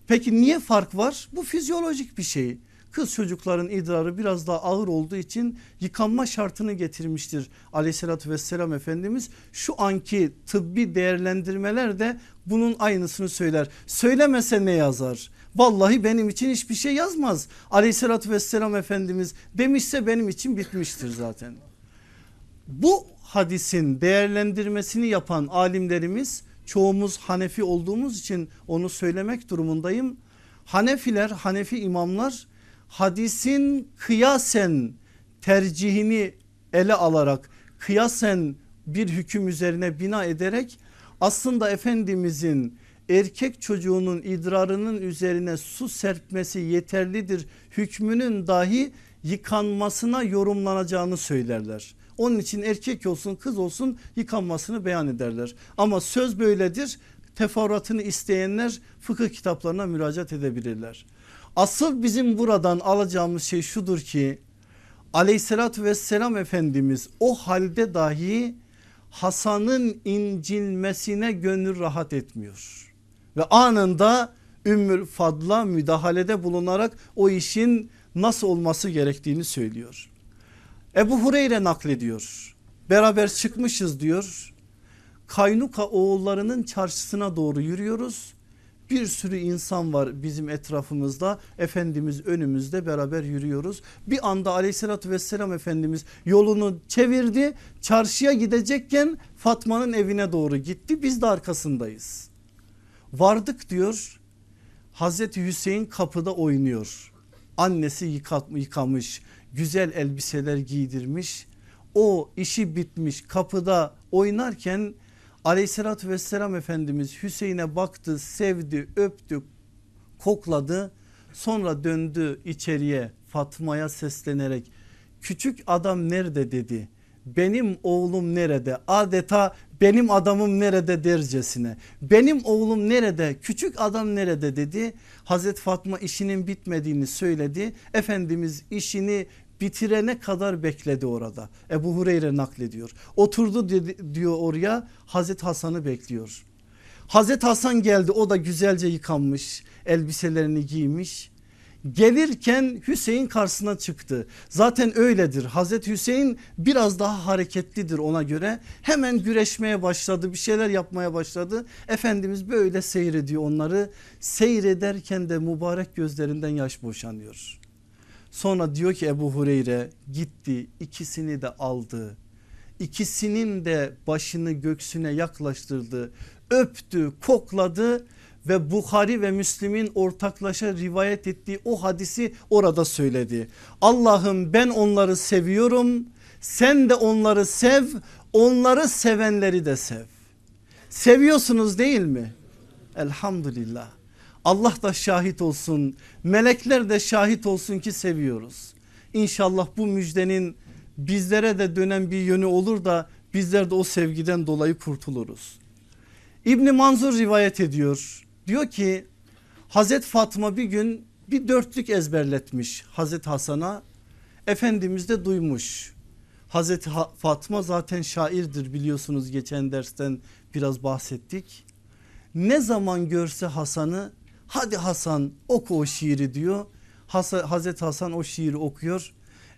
Peki niye fark var? Bu fizyolojik bir şey. Kız çocukların idrarı biraz daha ağır olduğu için yıkanma şartını getirmiştir aleyhissalatü vesselam Efendimiz. Şu anki tıbbi değerlendirmeler de bunun aynısını söyler. Söylemese ne yazar? Vallahi benim için hiçbir şey yazmaz. Aleyhissalatü vesselam Efendimiz demişse benim için bitmiştir zaten. Bu hadisin değerlendirmesini yapan alimlerimiz çoğumuz Hanefi olduğumuz için onu söylemek durumundayım. Hanefiler, Hanefi imamlar hadisin kıyasen tercihini ele alarak kıyasen bir hüküm üzerine bina ederek aslında Efendimizin erkek çocuğunun idrarının üzerine su serpmesi yeterlidir hükmünün dahi yıkanmasına yorumlanacağını söylerler. Onun için erkek olsun kız olsun yıkanmasını beyan ederler. Ama söz böyledir teferruatını isteyenler fıkıh kitaplarına müracaat edebilirler. Asıl bizim buradan alacağımız şey şudur ki aleyhissalatü vesselam Efendimiz o halde dahi Hasan'ın incilmesine gönül rahat etmiyor ve anında Ümmül Fadla müdahalede bulunarak o işin nasıl olması gerektiğini söylüyor. Ebu Hureyre naklediyor. Beraber çıkmışız diyor. Kaynuka oğullarının çarşısına doğru yürüyoruz. Bir sürü insan var bizim etrafımızda. Efendimiz önümüzde beraber yürüyoruz. Bir anda aleyhissalatü vesselam Efendimiz yolunu çevirdi. Çarşıya gidecekken Fatma'nın evine doğru gitti. Biz de arkasındayız. Vardık diyor Hazreti Hüseyin kapıda oynuyor. Annesi yıkat, yıkamış güzel elbiseler giydirmiş. O işi bitmiş kapıda oynarken aleyhissalatü vesselam Efendimiz Hüseyin'e baktı sevdi öptü kokladı. Sonra döndü içeriye Fatma'ya seslenerek küçük adam nerede? dedi. Benim oğlum nerede? Adeta benim adamım nerede? dercesine. Benim oğlum nerede? Küçük adam nerede? dedi. Hazreti Fatma işinin bitmediğini söyledi. Efendimiz işini bitirene kadar bekledi orada Ebu Hureyre naklediyor oturdu dedi, diyor oraya Hazreti Hasan'ı bekliyor Hazreti Hasan geldi o da güzelce yıkanmış elbiselerini giymiş gelirken Hüseyin karşısına çıktı. Zaten öyledir. Hazreti Hüseyin biraz daha hareketlidir ona göre. Hemen güreşmeye başladı bir şeyler yapmaya başladı. Efendimiz böyle seyrediyor onları. Seyrederken de mübarek gözlerinden yaş boşanıyor. Sonra diyor ki Ebu Hureyre gitti ikisini de aldı. İkisinin de başını göksüne yaklaştırdı. Öptü kokladı ve Bukhari ve Müslim'in ortaklaşa rivayet ettiği o hadisi orada söyledi. Allah'ım ben onları seviyorum sen de onları sev onları sevenleri de sev. Seviyorsunuz değil mi? Elhamdülillah. Allah da şahit olsun melekler de şahit olsun ki seviyoruz. İnşallah bu müjdenin bizlere de dönen bir yönü olur da bizler de o sevgiden dolayı kurtuluruz. İbni Manzur rivayet ediyor. Diyor ki Hazret Fatma bir gün bir dörtlük ezberletmiş Hazret Hasan'a. Efendimiz de duymuş. Hazreti Fatma zaten şairdir biliyorsunuz geçen dersten biraz bahsettik. Ne zaman görse Hasan'ı hadi Hasan oku o şiiri diyor. Hazreti Hasan o şiiri okuyor.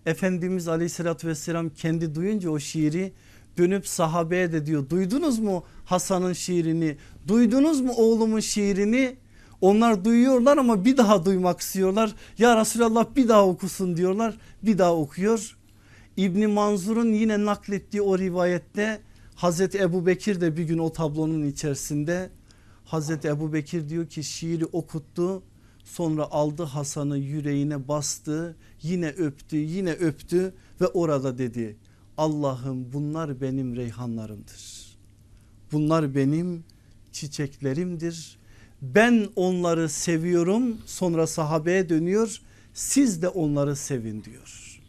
Efendimiz aleyhissalatü vesselam kendi duyunca o şiiri dönüp sahabeye de diyor duydunuz mu Hasan'ın şiirini? Duydunuz mu oğlumun şiirini? Onlar duyuyorlar ama bir daha duymak istiyorlar. Ya Resulallah bir daha okusun diyorlar. Bir daha okuyor. İbni Manzur'un yine naklettiği o rivayette Hazreti Ebu Bekir de bir gün o tablonun içerisinde Hazreti Ebu Bekir diyor ki şiiri okuttu sonra aldı Hasan'ı yüreğine bastı yine öptü yine öptü ve orada dedi Allah'ım bunlar benim reyhanlarımdır. Bunlar benim çiçeklerimdir. Ben onları seviyorum sonra sahabeye dönüyor siz de onları sevin diyor.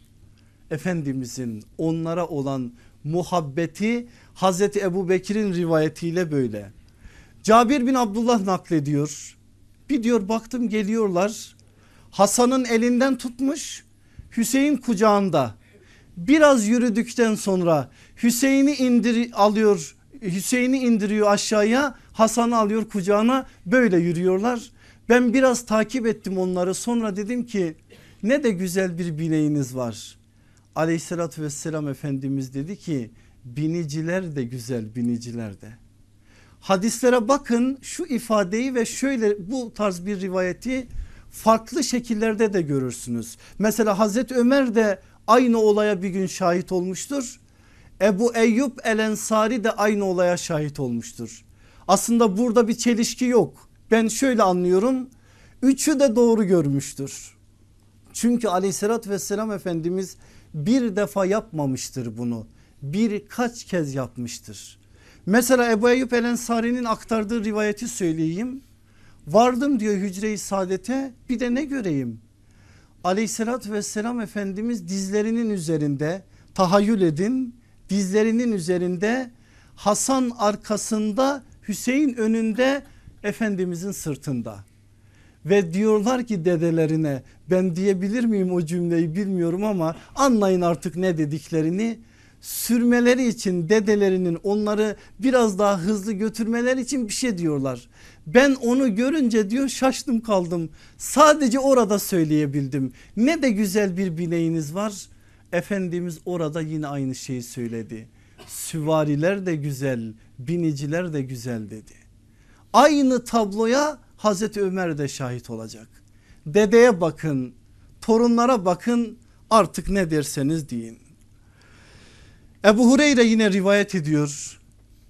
Efendimizin onlara olan muhabbeti Hazreti Ebu Bekir'in rivayetiyle böyle. Cabir bin Abdullah naklediyor. Bir diyor baktım geliyorlar. Hasan'ın elinden tutmuş Hüseyin kucağında. Biraz yürüdükten sonra Hüseyin'i indir alıyor Hüseyin'i indiriyor aşağıya Hasan'ı alıyor kucağına böyle yürüyorlar. Ben biraz takip ettim onları sonra dedim ki ne de güzel bir bileğiniz var. Aleyhissalatü vesselam Efendimiz dedi ki biniciler de güzel biniciler de. Hadislere bakın şu ifadeyi ve şöyle bu tarz bir rivayeti farklı şekillerde de görürsünüz. Mesela Hazreti Ömer de aynı olaya bir gün şahit olmuştur. Ebu Eyyub El Ensari de aynı olaya şahit olmuştur. Aslında burada bir çelişki yok. Ben şöyle anlıyorum. Üçü de doğru görmüştür. Çünkü aleyhissalatü vesselam Efendimiz bir defa yapmamıştır bunu. Birkaç kez yapmıştır. Mesela Ebu Eyyub El Ensari'nin aktardığı rivayeti söyleyeyim. Vardım diyor hücre-i saadete bir de ne göreyim? Aleyhissalatü vesselam Efendimiz dizlerinin üzerinde tahayyül edin dizlerinin üzerinde Hasan arkasında Hüseyin önünde Efendimizin sırtında. Ve diyorlar ki dedelerine ben diyebilir miyim o cümleyi bilmiyorum ama anlayın artık ne dediklerini sürmeleri için dedelerinin onları biraz daha hızlı götürmeleri için bir şey diyorlar. Ben onu görünce diyor şaştım kaldım sadece orada söyleyebildim ne de güzel bir bileğiniz var Efendimiz orada yine aynı şeyi söyledi. Süvariler de güzel, biniciler de güzel dedi. Aynı tabloya Hazreti Ömer de şahit olacak. Dedeye bakın, torunlara bakın artık ne derseniz deyin. Ebu Hureyre yine rivayet ediyor.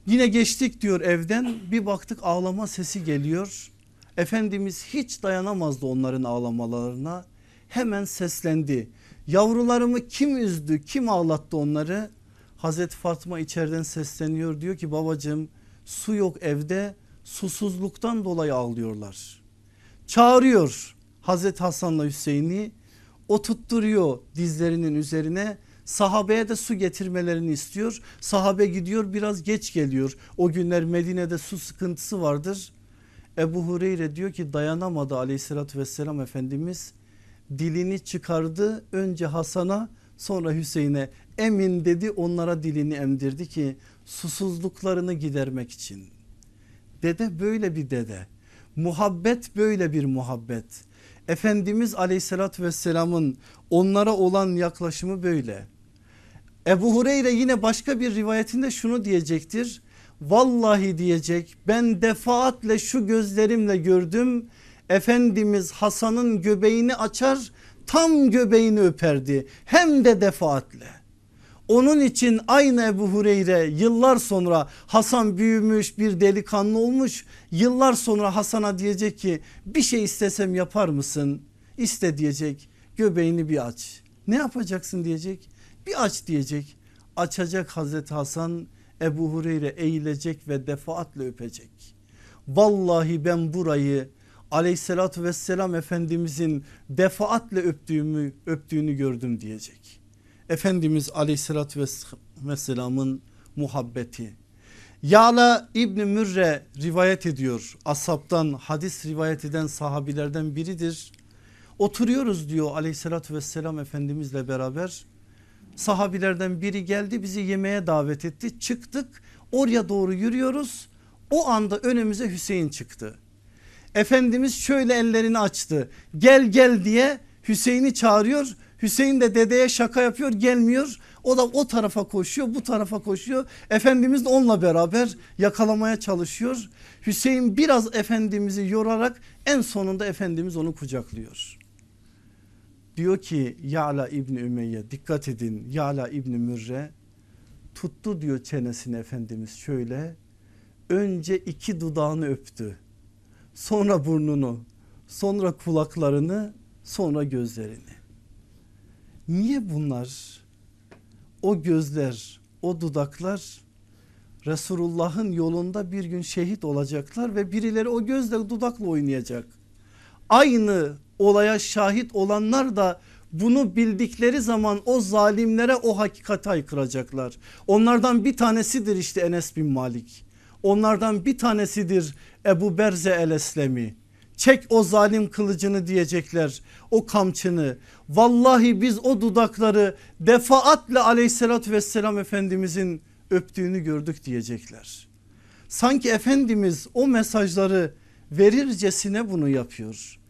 Yine geçtik diyor evden bir baktık ağlama sesi geliyor. Efendimiz hiç dayanamazdı onların ağlamalarına. Hemen seslendi. Yavrularımı kim üzdü kim ağlattı onları? Hazreti Fatma içeriden sesleniyor diyor ki babacığım su yok evde susuzluktan dolayı ağlıyorlar. Çağırıyor Hazreti Hasan'la Hüseyin'i oturtturuyor dizlerinin üzerine sahabeye de su getirmelerini istiyor. Sahabe gidiyor biraz geç geliyor o günler Medine'de su sıkıntısı vardır. Ebu Hureyre diyor ki dayanamadı aleyhissalatü vesselam Efendimiz dilini çıkardı önce Hasan'a sonra Hüseyin'e emin dedi onlara dilini emdirdi ki susuzluklarını gidermek için. Dede böyle bir dede muhabbet böyle bir muhabbet. Efendimiz aleyhissalatü vesselamın onlara olan yaklaşımı böyle. Ebu Hureyre yine başka bir rivayetinde şunu diyecektir. Vallahi diyecek ben defaatle şu gözlerimle gördüm Efendimiz Hasan'ın göbeğini açar tam göbeğini öperdi hem de defaatle. Onun için aynı Ebu Hureyre yıllar sonra Hasan büyümüş bir delikanlı olmuş. Yıllar sonra Hasan'a diyecek ki bir şey istesem yapar mısın? İste diyecek göbeğini bir aç. Ne yapacaksın diyecek bir aç diyecek. Açacak Hazreti Hasan Ebu Hureyre eğilecek ve defaatle öpecek. Vallahi ben burayı aleyhissalatü vesselam efendimizin defaatle öptüğümü, öptüğünü gördüm diyecek. Efendimiz aleyhissalatü vesselamın muhabbeti. Yala İbni Mürre rivayet ediyor. Asaptan hadis rivayet eden sahabilerden biridir. Oturuyoruz diyor aleyhissalatü vesselam efendimizle beraber. Sahabilerden biri geldi bizi yemeğe davet etti. Çıktık oraya doğru yürüyoruz. O anda önümüze Hüseyin çıktı. Efendimiz şöyle ellerini açtı. Gel gel diye Hüseyin'i çağırıyor. Hüseyin de dedeye şaka yapıyor gelmiyor. O da o tarafa koşuyor bu tarafa koşuyor. Efendimiz de onunla beraber yakalamaya çalışıyor. Hüseyin biraz Efendimiz'i yorarak en sonunda Efendimiz onu kucaklıyor. Diyor ki Ya'la İbni Ümeyye dikkat edin Ya'la İbni Mürre tuttu diyor çenesini Efendimiz şöyle. Önce iki dudağını öptü. Sonra burnunu sonra kulaklarını sonra gözlerini. Niye bunlar? O gözler, o dudaklar Resulullah'ın yolunda bir gün şehit olacaklar ve birileri o gözle dudakla oynayacak. Aynı olaya şahit olanlar da bunu bildikleri zaman o zalimlere o hakikati haykıracaklar. Onlardan bir tanesidir işte Enes bin Malik. Onlardan bir tanesidir Ebu Berze el Eslemi çek o zalim kılıcını diyecekler o kamçını vallahi biz o dudakları defaatle aleyhissalatü vesselam efendimizin öptüğünü gördük diyecekler. Sanki Efendimiz o mesajları verircesine bunu yapıyor.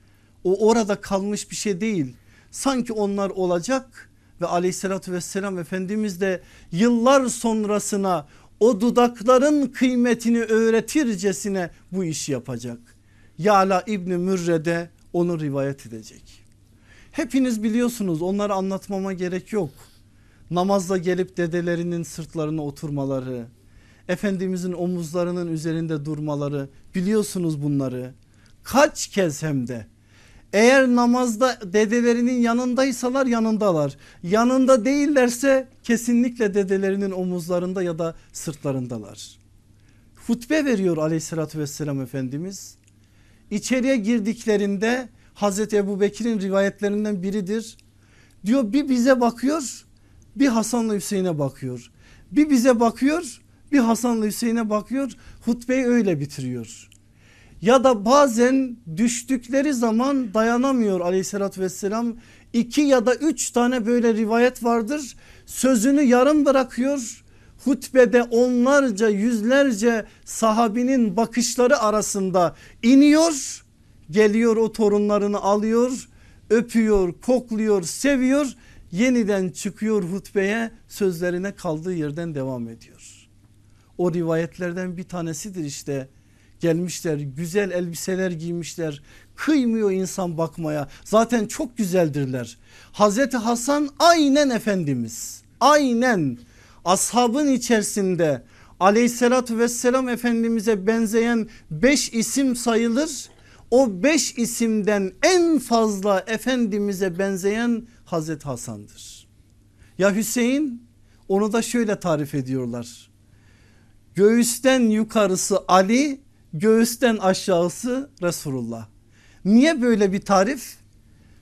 O orada kalmış bir şey değil. Sanki onlar olacak ve aleyhissalatü vesselam Efendimiz de yıllar sonrasına o dudakların kıymetini öğretircesine bu işi yapacak. Yala İbni Mürre'de onu rivayet edecek. Hepiniz biliyorsunuz onları anlatmama gerek yok. Namazda gelip dedelerinin sırtlarına oturmaları, Efendimizin omuzlarının üzerinde durmaları biliyorsunuz bunları. Kaç kez hem de eğer namazda dedelerinin yanındaysalar yanındalar. Yanında değillerse kesinlikle dedelerinin omuzlarında ya da sırtlarındalar. Hutbe veriyor aleyhissalatü vesselam Efendimiz. İçeriye girdiklerinde Hazreti Ebu Bekir'in rivayetlerinden biridir. Diyor bir bize bakıyor bir Hasan'la Hüseyin'e bakıyor. Bir bize bakıyor bir Hasan'la Hüseyin'e bakıyor hutbeyi öyle bitiriyor. Ya da bazen düştükleri zaman dayanamıyor aleyhissalatü vesselam. iki ya da üç tane böyle rivayet vardır. Sözünü yarım bırakıyor hutbede onlarca yüzlerce sahabinin bakışları arasında iniyor geliyor o torunlarını alıyor öpüyor kokluyor seviyor yeniden çıkıyor hutbeye sözlerine kaldığı yerden devam ediyor. O rivayetlerden bir tanesidir işte gelmişler güzel elbiseler giymişler kıymıyor insan bakmaya zaten çok güzeldirler. Hazreti Hasan aynen Efendimiz aynen ashabın içerisinde aleyhissalatü vesselam efendimize benzeyen beş isim sayılır. O beş isimden en fazla efendimize benzeyen Hazreti Hasan'dır. Ya Hüseyin onu da şöyle tarif ediyorlar. Göğüsten yukarısı Ali göğüsten aşağısı Resulullah. Niye böyle bir tarif?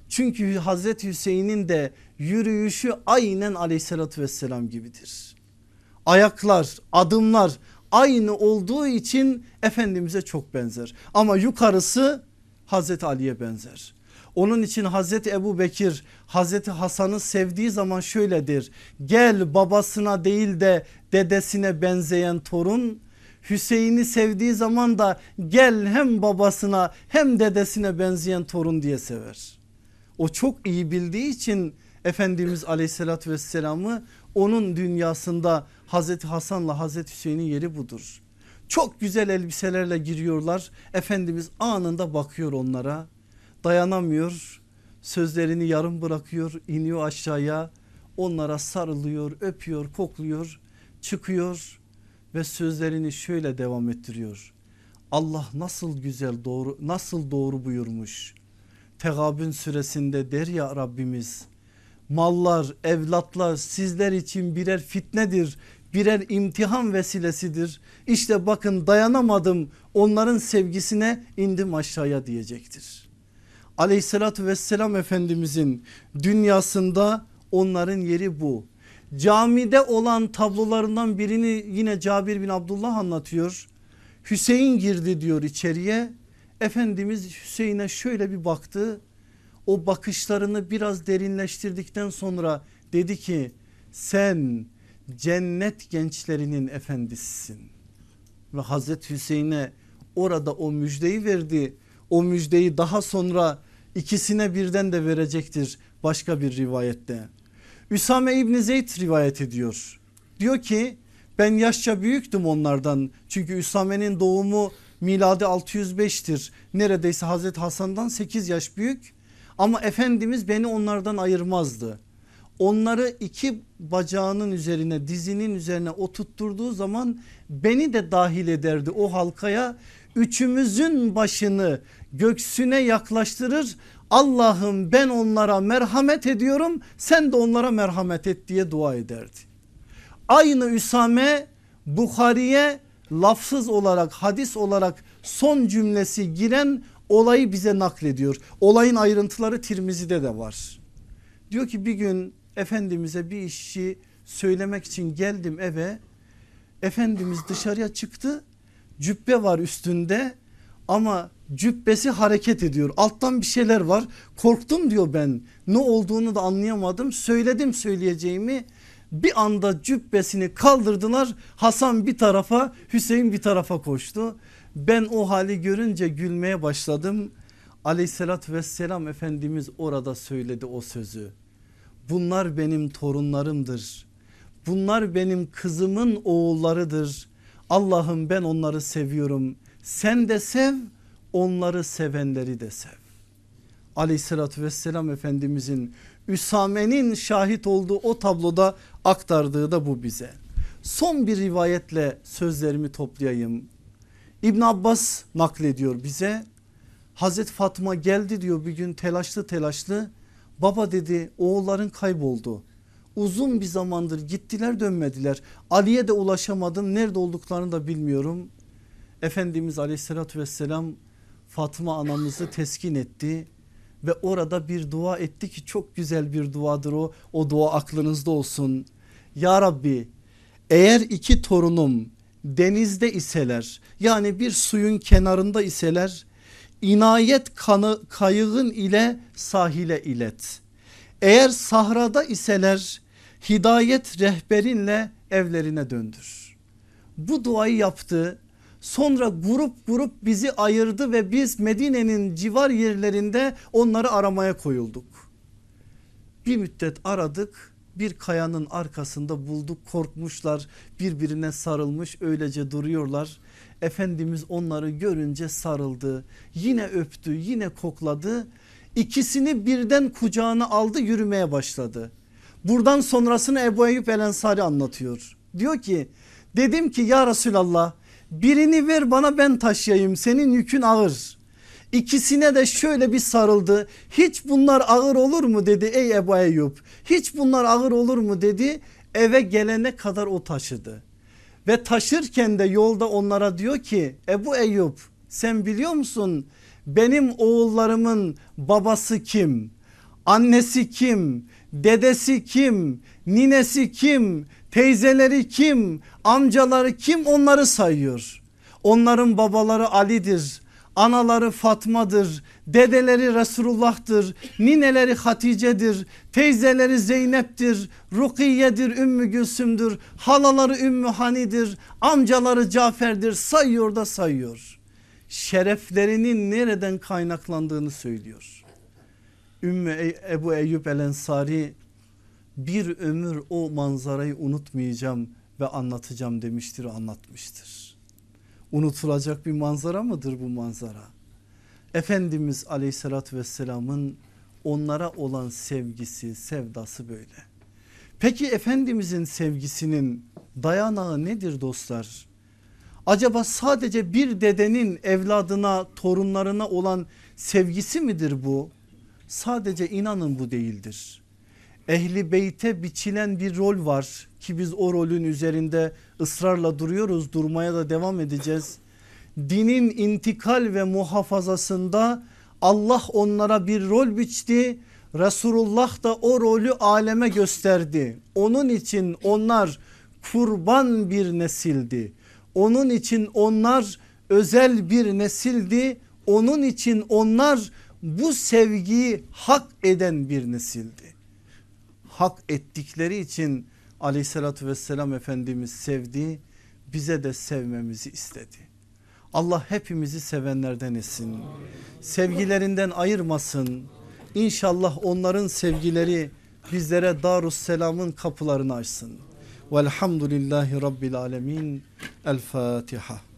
Çünkü Hazreti Hüseyin'in de yürüyüşü aynen aleyhissalatü vesselam gibidir. Ayaklar adımlar aynı olduğu için Efendimiz'e çok benzer. Ama yukarısı Hazreti Ali'ye benzer. Onun için Hazreti Ebu Bekir Hazreti Hasan'ı sevdiği zaman şöyledir. Gel babasına değil de dedesine benzeyen torun. Hüseyin'i sevdiği zaman da gel hem babasına hem dedesine benzeyen torun diye sever. O çok iyi bildiği için Efendimiz aleyhissalatü vesselamı onun dünyasında Hazreti Hasan'la Hazreti Hüseyin'in yeri budur. Çok güzel elbiselerle giriyorlar. Efendimiz anında bakıyor onlara dayanamıyor sözlerini yarım bırakıyor iniyor aşağıya onlara sarılıyor öpüyor kokluyor çıkıyor ve sözlerini şöyle devam ettiriyor. Allah nasıl güzel doğru nasıl doğru buyurmuş. Tegabün süresinde der ya Rabbimiz mallar evlatlar sizler için birer fitnedir birer imtihan vesilesidir. İşte bakın dayanamadım onların sevgisine indim aşağıya diyecektir. Aleyhissalatü vesselam Efendimizin dünyasında onların yeri bu. Camide olan tablolarından birini yine Cabir bin Abdullah anlatıyor. Hüseyin girdi diyor içeriye. Efendimiz Hüseyin'e şöyle bir baktı. O bakışlarını biraz derinleştirdikten sonra dedi ki sen cennet gençlerinin efendisisin. Ve Hazreti Hüseyin'e orada o müjdeyi verdi. O müjdeyi daha sonra ikisine birden de verecektir başka bir rivayette. Üsame İbni Zeyd rivayet ediyor. Diyor ki ben yaşça büyüktüm onlardan. Çünkü Üsame'nin doğumu miladi 605'tir. Neredeyse Hazreti Hasan'dan 8 yaş büyük. Ama Efendimiz beni onlardan ayırmazdı. Onları iki bacağının üzerine dizinin üzerine oturtturduğu zaman beni de dahil ederdi o halkaya. Üçümüzün başını göksüne yaklaştırır Allah'ım ben onlara merhamet ediyorum sen de onlara merhamet et diye dua ederdi. Aynı Üsame Bukhari'ye lafsız olarak hadis olarak son cümlesi giren olayı bize naklediyor. Olayın ayrıntıları Tirmizi'de de var. Diyor ki bir gün Efendimiz'e bir işi söylemek için geldim eve. Efendimiz dışarıya çıktı. Cübbe var üstünde ama cübbesi hareket ediyor. Alttan bir şeyler var. Korktum diyor ben. Ne olduğunu da anlayamadım. Söyledim söyleyeceğimi. Bir anda cübbesini kaldırdılar. Hasan bir tarafa Hüseyin bir tarafa koştu. Ben o hali görünce gülmeye başladım. Aleyhissalatü vesselam Efendimiz orada söyledi o sözü. Bunlar benim torunlarımdır. Bunlar benim kızımın oğullarıdır. Allah'ım ben onları seviyorum. Sen de sev onları sevenleri de sev. Aleyhissalatü vesselam Efendimizin Üsame'nin şahit olduğu o tabloda aktardığı da bu bize. Son bir rivayetle sözlerimi toplayayım. İbn Abbas naklediyor bize. Hazreti Fatma geldi diyor bir gün telaşlı telaşlı. Baba dedi oğulların kayboldu. Uzun bir zamandır gittiler dönmediler. Ali'ye de ulaşamadım nerede olduklarını da bilmiyorum. Efendimiz aleyhissalatü vesselam Fatma anamızı teskin etti ve orada bir dua etti ki çok güzel bir duadır o. O dua aklınızda olsun. Ya Rabbi eğer iki torunum denizde iseler yani bir suyun kenarında iseler inayet kanı kayığın ile sahile ilet. Eğer sahrada iseler hidayet rehberinle evlerine döndür. Bu duayı yaptı Sonra grup grup bizi ayırdı ve biz Medine'nin civar yerlerinde onları aramaya koyulduk. Bir müddet aradık bir kayanın arkasında bulduk korkmuşlar birbirine sarılmış öylece duruyorlar. Efendimiz onları görünce sarıldı yine öptü yine kokladı ikisini birden kucağına aldı yürümeye başladı. Buradan sonrasını Ebu Eyyub El Ensari anlatıyor. Diyor ki dedim ki ya Resulallah birini ver bana ben taşıyayım senin yükün ağır. İkisine de şöyle bir sarıldı. Hiç bunlar ağır olur mu dedi ey Ebu Eyyub. Hiç bunlar ağır olur mu dedi. Eve gelene kadar o taşıdı. Ve taşırken de yolda onlara diyor ki Ebu Eyyub sen biliyor musun benim oğullarımın babası kim? Annesi kim? Dedesi kim? Ninesi kim? Teyzeleri kim? Amcaları kim? Onları sayıyor. Onların babaları Ali'dir. Anaları Fatma'dır, dedeleri Resulullah'tır, nineleri Hatice'dir, teyzeleri Zeynep'tir, Rukiye'dir, Ümmü Gülsüm'dür, halaları Ümmü Hani'dir, amcaları Cafer'dir sayıyor da sayıyor. Şereflerinin nereden kaynaklandığını söylüyor. Ümmü Ebu Eyyub El Ensari bir ömür o manzarayı unutmayacağım ve anlatacağım demiştir anlatmıştır. Unutulacak bir manzara mıdır bu manzara? Efendimiz aleyhissalatü vesselamın onlara olan sevgisi sevdası böyle. Peki Efendimizin sevgisinin dayanağı nedir dostlar? Acaba sadece bir dedenin evladına torunlarına olan sevgisi midir bu? Sadece inanın bu değildir ehli beyte biçilen bir rol var ki biz o rolün üzerinde ısrarla duruyoruz durmaya da devam edeceğiz. Dinin intikal ve muhafazasında Allah onlara bir rol biçti. Resulullah da o rolü aleme gösterdi. Onun için onlar kurban bir nesildi. Onun için onlar özel bir nesildi. Onun için onlar bu sevgiyi hak eden bir nesildi. Hak ettikleri için aleyhissalatü vesselam Efendimiz sevdi. Bize de sevmemizi istedi. Allah hepimizi sevenlerden etsin. Sevgilerinden ayırmasın. İnşallah onların sevgileri bizlere Darusselam'ın kapılarını açsın. Velhamdülillahi Rabbil Alemin. El Fatiha.